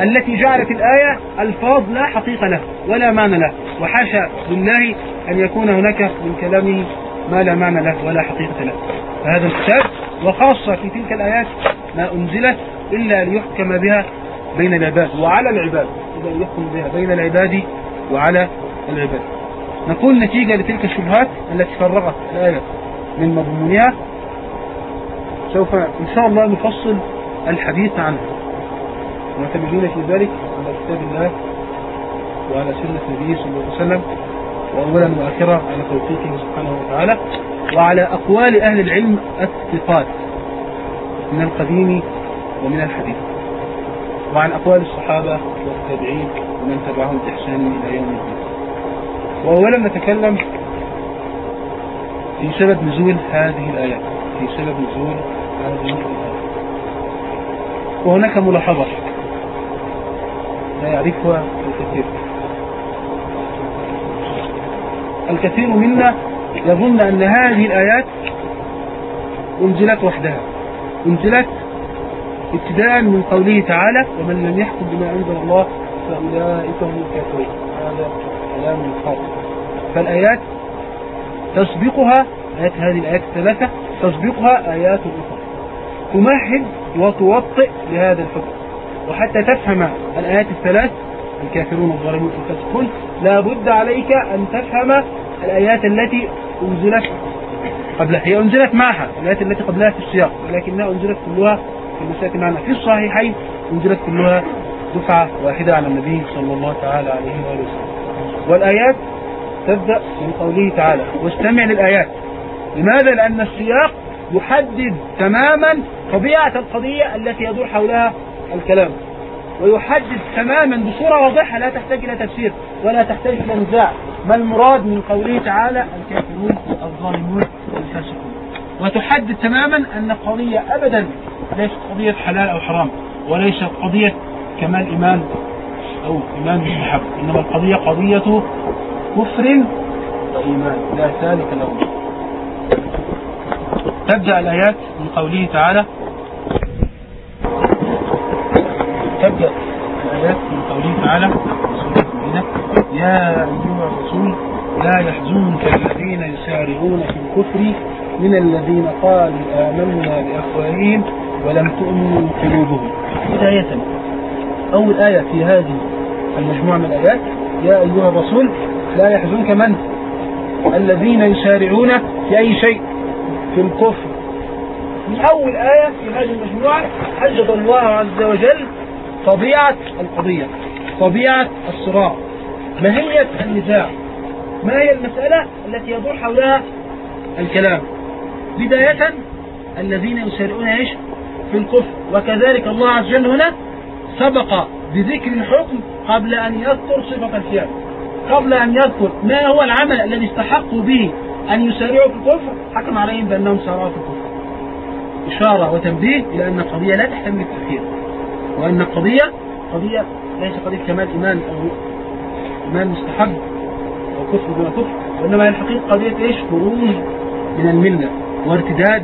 التي جعلت الآية ألفاظ لا حقيقة له ولا معنى له وحاشا لله أن يكون هناك من كلامه ما لا معنى له ولا حقيقة له. فهذا الكتاب وخاصة في تلك الآيات ما أنزلت إلا ليحكم بها بين العباد وعلى العباد إلا ليحكم بها بين العباد وعلى العباد. نقول نتيجة لتلك الشبهات التي فرغت الآية من مضمونها. سوف إن شاء الله نفصل الحديث عنها. معتمدين في ذلك على كتاب الله وعلى سنة النبي صلى الله عليه وسلم وأولا وآخرا على توفيقه سبحانه وتعالى وعلى أقوال أهل العلم الثقات من القديم ومن الحديث وعن أقوال الصحابة والتابعين ومن تبعهم بإحسان إلى يوم الدين. وأولا نتكلم في سبب نزول هذه الآيات في سبب نزول هذه الآيات. وهناك ملاحظة لا يعرفها الكثير. الكثير منا يظن أن هذه الآيات أنزلت وحدها أنزلت ابتداء من قوله تعالى ومن لم يحكم بما أنزل الله فأولئك هم الكافرون. هذا كلام خاص فالآيات تسبقها آيات هذه الآيات الثلاثة تسبقها آيات أخرى. تمهد وتوطئ لهذا الحكم. وحتى تفهم الآيات الثلاث الكافرون الظالمون الفاسقون لا بد عليك أن تفهم الآيات التي أنزلت قبلها. هي أنزلت معها الآيات التي قبلها في السياق ولكنها أنزلت كلها في المساك معنا. في الصحيحين أنزلت كلها دفعة واحدة على النبي صلى الله تعالى عليه وآله وسلم. والآيات تبدأ من قوله تعالى واستمع للآيات. لماذا؟ لأن السياق يحدد تماما طبيعة القضية التي يدور حولها الكلام. ويحدد تماما بصورة واضحة لا تحتاج إلى تفسير ولا تحتاج إلى نزاع. ما المراد من قوله تعالى؟ الكافرون الظالمون الفاسقون. وتحدد تماما أن القضية أبدا ليست قضية حلال أو حرام وليست قضية كمال إيمان أو إيمان مستحب. إنما القضية قضية كفر وإيمان. لا ثالث له. تبدأ الآيات من قوله تعالى. تبدأ الآيات من قوله تعالى. يا أيها الرسول لا يحزنك الذين يسارعون في الكفر من الذين قالوا آمنا بأفواههم ولم تؤمن قلوبهم. بداية. أول آية في هذه المجموعة من الآيات. يا أيها الرسول لا يحزنك من؟ الذين يسارعون في أي شيء؟ في الكفر. من أول آية في هذه المجموعة حجب الله عز وجل طبيعة القضية طبيعة الصراع. ماهية النزاع؟ ما هي المسألة التي يدور حولها الكلام؟ بداية الذين يسارعون إيش؟ في الكفر. وكذلك الله عز وجل هنا سبق بذكر الحكم قبل أن يذكر صفة الفعل قبل أن يذكر ما هو العمل الذي استحقوا به أن يسارعوا في الكفر حكم عليهم بأنهم سارعوا في الكفر. إشارة وتنبيه إلى أن القضية لا تحتمل التفكير وأن القضية قضية ليس قضية كمال إيمان أو إيمان مستحب أو كفر دون كفر وإنما الحقيقة قضية إيش؟ خروج من الملة وارتداد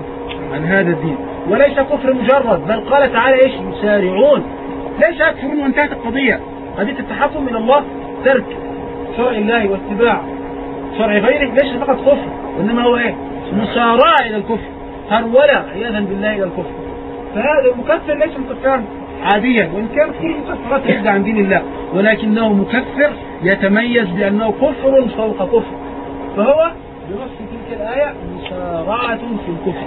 عن هذا الدين. وليس كفر مجرد بل قال تعالى إيش؟ يسارعون. ليس يكفرون وانتهت القضية. قضية التحكم إلى الله ترك شرع الله واتباع شرع غيره ليس فقط كفر وإنما هو إيه؟ مسارعة إلى الكفر. هرولة عياذا بالله إلى الكفر؟ فهذا المكفر ليس مكفرا عاديا وإن كان كل مكفرات يرجع عن دين الله ولكنه مكفر يتميز بأنه كفر فوق كفر. فهو بنص تلك الآية مسارعة في الكفر.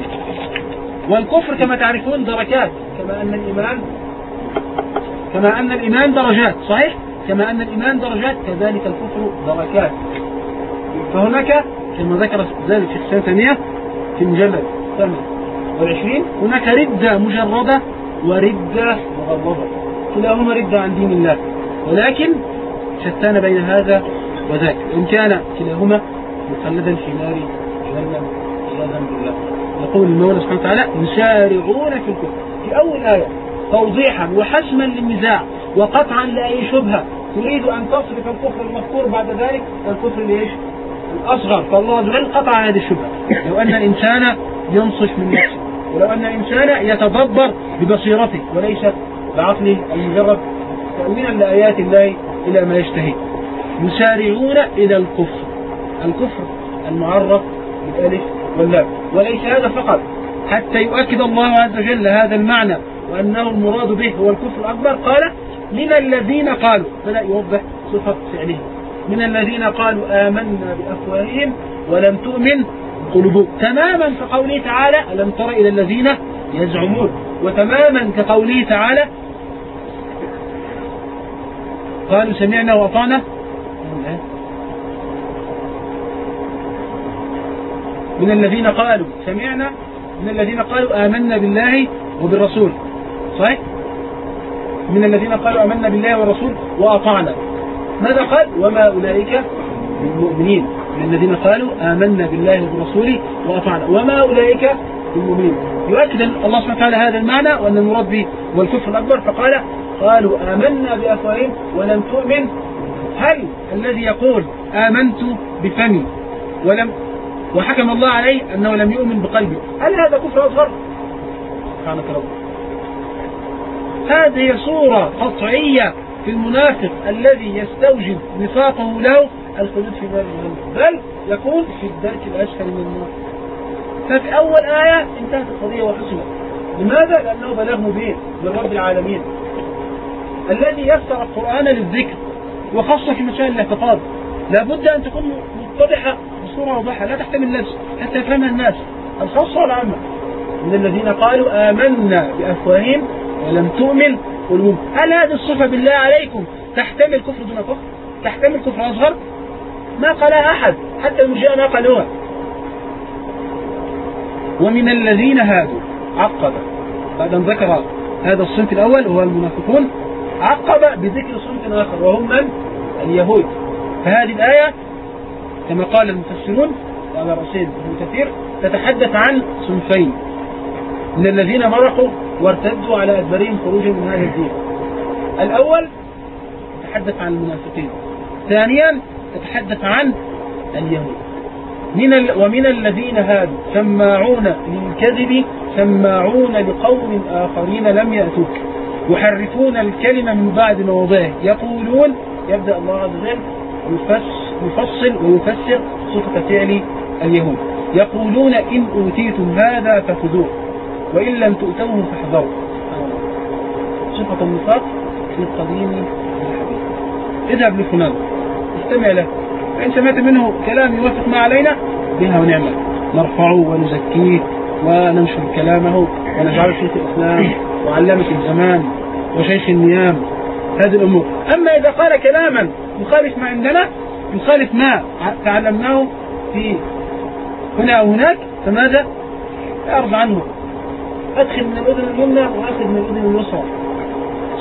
والكفر كما تعرفون دركات كما أن الإيمان كما أن الإيمان درجات صحيح؟ كما أن الإيمان درجات كذلك الكفر دركات. فهناك كما ذكر ذلك في السنة الثانية في الثامن والعشرين هناك ردة مجردة وردة مغلظة كلاهما ردة عن دين الله. ولكن شتان بين هذا وذاك. إن كان كلاهما مخلدا في نار جهنم عياذا بالله. يقول المولى سبحانه وتعالى يسارعون في الكفر. في أول آية توضيحا وحسما للنزاع. وقطعا لأي شبهة. تريد أن تصرف الكفر المذكور بعد ذلك؟ الكفر ليش؟ الأصغر. فالله عز وجل قطع هذه الشبهة. لو أن الإنسان ينصف من نفسه ولو أن الإنسان يتدبر ببصيرته وليس بعقله المجرد تأويلا لآيات الله إلى ما يشتهي. يسارعون إلى الكفر. الكفر المعرف بالألف واللام. وليس هذا فقط. حتى يؤكد الله عز وجل هذا المعنى وأنه المراد به هو الكفر الأكبر. قال من الذين قالوا بدأ يوضح صفة فعله من الذين قالوا آمنا بأفواههم ولم تؤمن قلوبهم. تماما كقوله تعالى ألم تر إلى الذين يزعمون. وتماما كقوله تعالى قالوا سمعنا وأطعنا. من الذين قالوا سمعنا. من الذين قالوا آمنا بالله وبالرسول. صحيح؟ من الذين قالوا آمنا بالله والرسول وأطعنا. ماذا قال؟ وما أولئك بالمؤمنين. من الذين قالوا آمنا بالله وبرسوله وأطعنا. وما أولئك بالمؤمنين. يؤكد الله سبحانه وتعالى هذا المعنى وأن المراد به هو الكفر الأكبر فقال قالوا آمنا بأفواههم ولم تؤمن. هل الذي يقول آمنت بفمي ولم وحكم الله عليه أنه لم يؤمن بقلبه هل هذا كفر أصغر؟ سبحانك رب هذه صورة قطعية في المنافق الذي يستوجب نفاقه له الخلود في نار جهنم بل يكون في الدرك الأسفل من النار. ففي أول آية انتهت القضية وحسنت. لماذا؟ لأنه بلاغ مبين من رب العالمين. الذي يسر القرآن للذكر وخاصة في مسائل الاعتقاد. لابد أن تكون متضحة بصورة واضحة لا تحتمل لبس حتى يفهمها الناس. الخاصة والعامة. من الذين قالوا آمنا بأفواههم ولم تؤمن قلوبهم هل هذه الصفة بالله عليكم تحتمل كفر دون كفر؟ تحتمل كفر أصغر؟ ما قالها أحد حتى المرجئة ما قالوها. ومن الذين هادوا عقب. بعد أن ذكر هذا الصنف الأول وهو المنافقون عقب بذكر صنف آخر وهم من؟ اليهود. فهذه الآية كما قال المفسرون وعلى رأسهم ابن كثير تتحدث عن صنفين. من الذين مرقوا وارتدوا على أدبارهم خروجا من هذا الدين. الأول تتحدث عن المنافقين. ثانيا تتحدث عن اليهود. من ال... ومن الذين هادوا سماعون للكذب سماعون لقوم آخرين لم يأتوك. يحرفون الكلمة من بعد مواضعه يقولون يبدأ الله عز وجل يفصل ويفسر صفة فعل اليهود. يقولون إن أوتيتم هذا فخذوه. وإن لم تؤتوه فاحذروا. صفة النفاق في القديم والحديث. اذهب لفلان استمع له. فإن سمعت منه كلام يوافق ما علينا بها ونعمة. نرفعه ونزكيه وننشر كلامه ونجعله شيخ الإسلام وعلامة الزمان وشيخ النيام. هذه الأمور. أما إذا قال كلاما يخالف ما عندنا يخالف ما تعلمناه في هنا أو هناك فماذا؟ أعرض عنه. أدخل من الأذن اليمنى وأخذ من الأذن اليسرى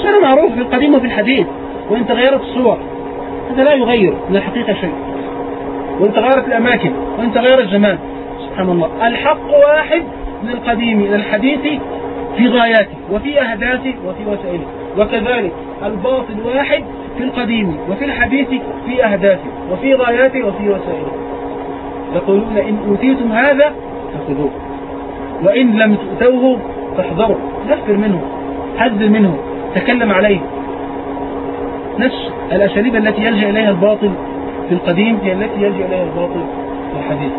شيء معروف في القديم وفي الحديث وإن تغيرت الصور هذا لا يغير من الحقيقة شيء. وإن تغيرت الأماكن وإن تغير الزمان سبحان الله. الحق واحد من القديم إلى الحديث في غاياته وفي أهدافه وفي وسائله. وكذلك الباطل واحد في القديم وفي الحديث في أهدافه وفي غاياته وفي وسائله. يقولون إن أوتيتم هذا فخذوه. وإن لم تؤتوه فاحذروا نفر منه حذر منه تكلم عليه. نفس الأساليب التي يلجأ إليها الباطل في القديم هي التي يلجأ إليها الباطل في الحديث.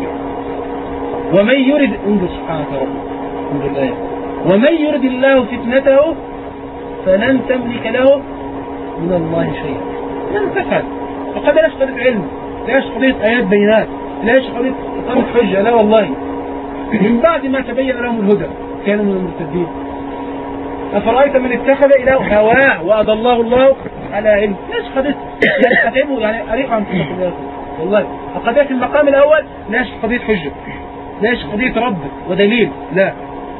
ومن يرد انظر سبحانك رب انظر الآية ومن يرد الله فتنته فلن تملك له من الله شيئا. لن تفعل. وقد لا قضية علم لا قضية آيات بينات لا قضية إقامة حجة لا والله. من بعد ما تبين لهم الهدى. كانوا من المرتدين أفرأيت من اتخذ إله هواه وأضله الله على علم. ليش قضية يعني يعني أريق عن الله والله. قضية المقام الأول؟ ليش قضية حجة؟ ليش قضية رب ودليل؟ لا.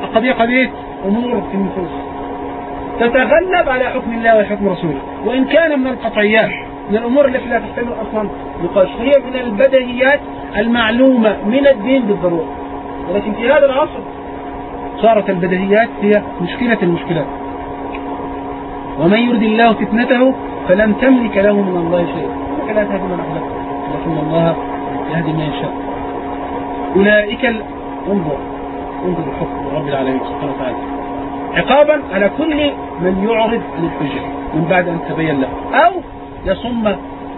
القضية قضية أمور في النفوس. تتغلب على حكم الله وحكم رسوله. وإن كان من القطعيات من الأمور التي لا تحتمل أصلا نقاش. هي من البدهيات المعلومة من الدين بالضرورة. ولكن في هذا العصر صارت البدهيات هي مشكلة المشكلات. ومن يرد الله فتنته فلن تملك له من الله شيئا. لا تهدي من أحلك لكن الله يهدي من يشاء. أولئك. انظر انظر الحكم رب العالمين سبحانه وتعالى. عقابا على كل من يعرض عن الحجة من بعد أن تبين له أو يصم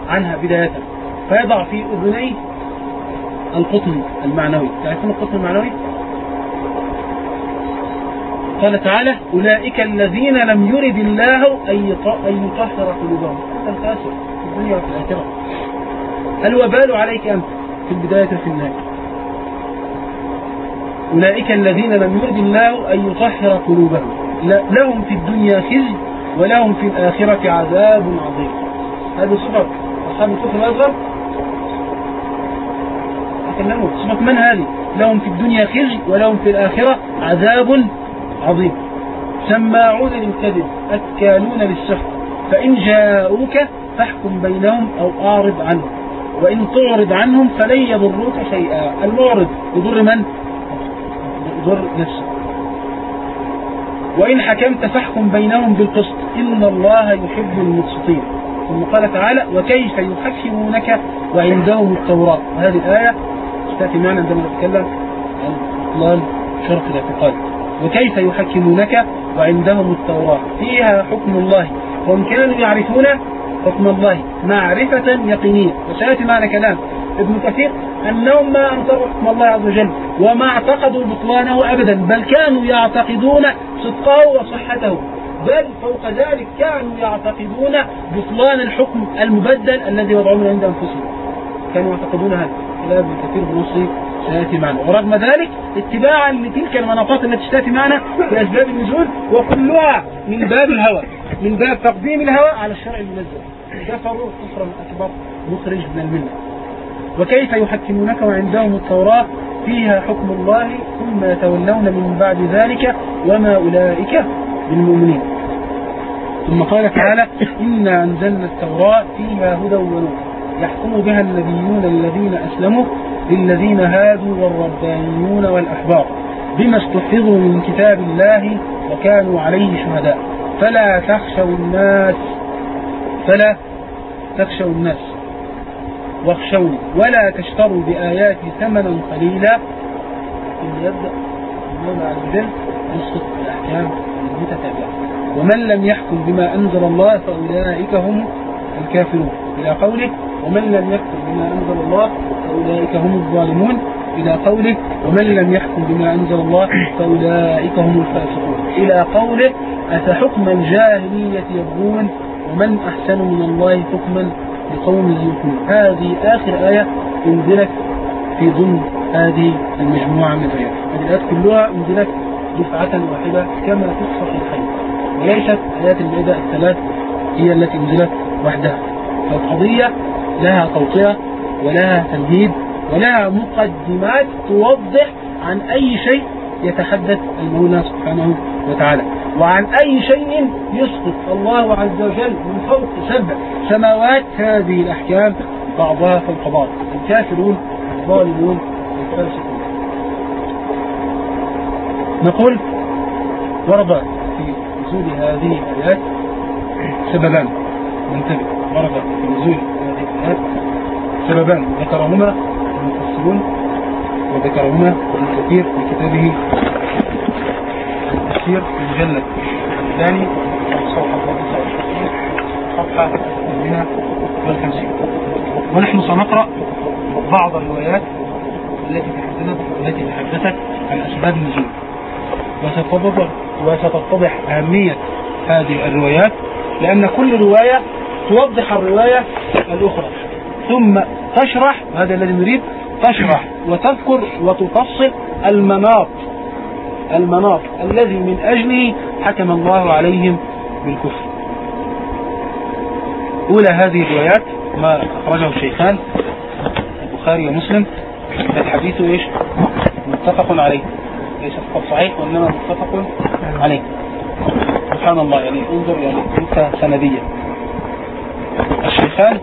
عنها بداية فيضع في أذنيه القطن المعنوي. تعرفون القطن المعنوي؟ قال تعالى أولئك الذين لم يرد الله أن يطهر قلوبهم. أنت الخاسر في الدنيا وفي الآخرة. الوبال عليك أنت في البداية وفي النهاية. أولئك الذين لم يرد الله أن يطهر قلوبهم. لهم في الدنيا خزي ولهم في الآخرة عذاب عظيم. هذه صفة أصحاب الكفر الأصغر تكلموا صفة من هذه؟ لهم في الدنيا خزي ولهم في الآخرة عذاب عظيم. سماعون للكذب أكالون للسحر فإن جاءوك فاحكم بينهم أو أعرض عنهم. وإن تعرض عنهم فلن يضروك شيئا. المعرض يضر من؟ يضر نفسه. وإن حكمت فاحكم بينهم بالقسط. إن الله يحب المقسطين. ثم قال تعالى وكيف يحكمونك وعندهم التوراة. وهذه الآية تأتي معنا عندما نتكلم عن إطلال شرط الاعتقاد وكيف يحكمونك وعندهم التوراة؟ فيها حكم الله. وهم كانوا يعرفون حكم الله معرفة يقينية. وسيأتي معنا كلام ابن كثير أنهم ما أنكروا حكم الله عز وجل وما اعتقدوا بطلانه أبدا بل كانوا يعتقدون صدقه وصحته. بل فوق ذلك كانوا يعتقدون بطلان الحكم المبدل الذي وضعوه عند أنفسهم. كانوا يعتقدون هذا. كلام ابن كثير بن سيأتي معنا. ورغم ذلك اتباعا لتلك المناطات التي تأتي معنا في أسباب النزول وكلها من باب الهوى من باب تقديم الهوى على الشرع المنزل. كفروا كفرا أكبر مخرج من الملة. وكيف يحكمونك وعندهم التوراة؟ فيها حكم الله ثم يتولون من بعد ذلك وما أولئك بالمؤمنين. ثم قال تعالى إنا أنزلنا التوراة فيها هدى ونور. يحكم بها النبيون الذين أسلموا للذين هادوا والربانيون والأحبار بما استحفظوا من كتاب الله وكانوا عليه شهداء. فلا تخشوا الناس فلا تخشوا الناس. واخشوني. ولا تشتروا بآياتي ثمنا قليلا. إن يبدأ المولى عز وجل يسقط الأحكام المتتابعة. ومن لم يحكم بما أنزل الله فأولئك هم الكافرون. إلى قوله ومن لم يحكم بما أنزل الله فأولئك هم الظالمون إلى قوله ومن لم يحكم بما أنزل الله فأولئك هم الفاسقون. إلى قوله أفحكم الجاهلية يبغون ومن أحسن من الله حكما لقوم يوقنون هذه آخر آية أنزلت في ضمن هذه المجموعة من الآيات. الآيات كلها أنزلت دفعة واحدة كما في الصحيحين. وليست آيات المائدة الثلاث هي التي أنزلت وحدها. فالقضية لها توطئة ولها تمهيد ولها مقدمات توضح عن أي شيء يتحدث المولى سبحانه وتعالى. وعن أي شيء يسقط الله عز وجل من فوق سبع سماوات هذه الأحكام بعضها فوق بعض الكافرون الظالمون الفاسقون. نقول ورد في نزول هذه الآيات سببان ننتبه. ورد في نزول سببان. ذكرهما المفسرون وذكرهما ابن كثير في كتابه التفسير في المجلد. الثاني صفحة 150 ونحن سنقرأ بعض الروايات التي تحدثت التي تحدثت عن أسباب النزول. وستتضح أهمية هذه الروايات لأن كل رواية توضح الرواية الأخرى. ثم تشرح هذا الذي نريد تشرح وتذكر وتفصل المناط المناط الذي من أجله حكم الله عليهم بالكفر. أولى هذه الروايات ما أخرجه الشيخان البخاري ومسلم. الحديث إيش؟ متفق عليه. ليس فقط صحيح وإنما متفق عليه. سبحان الله يعني انظر يعني أنت سندية. الشيخان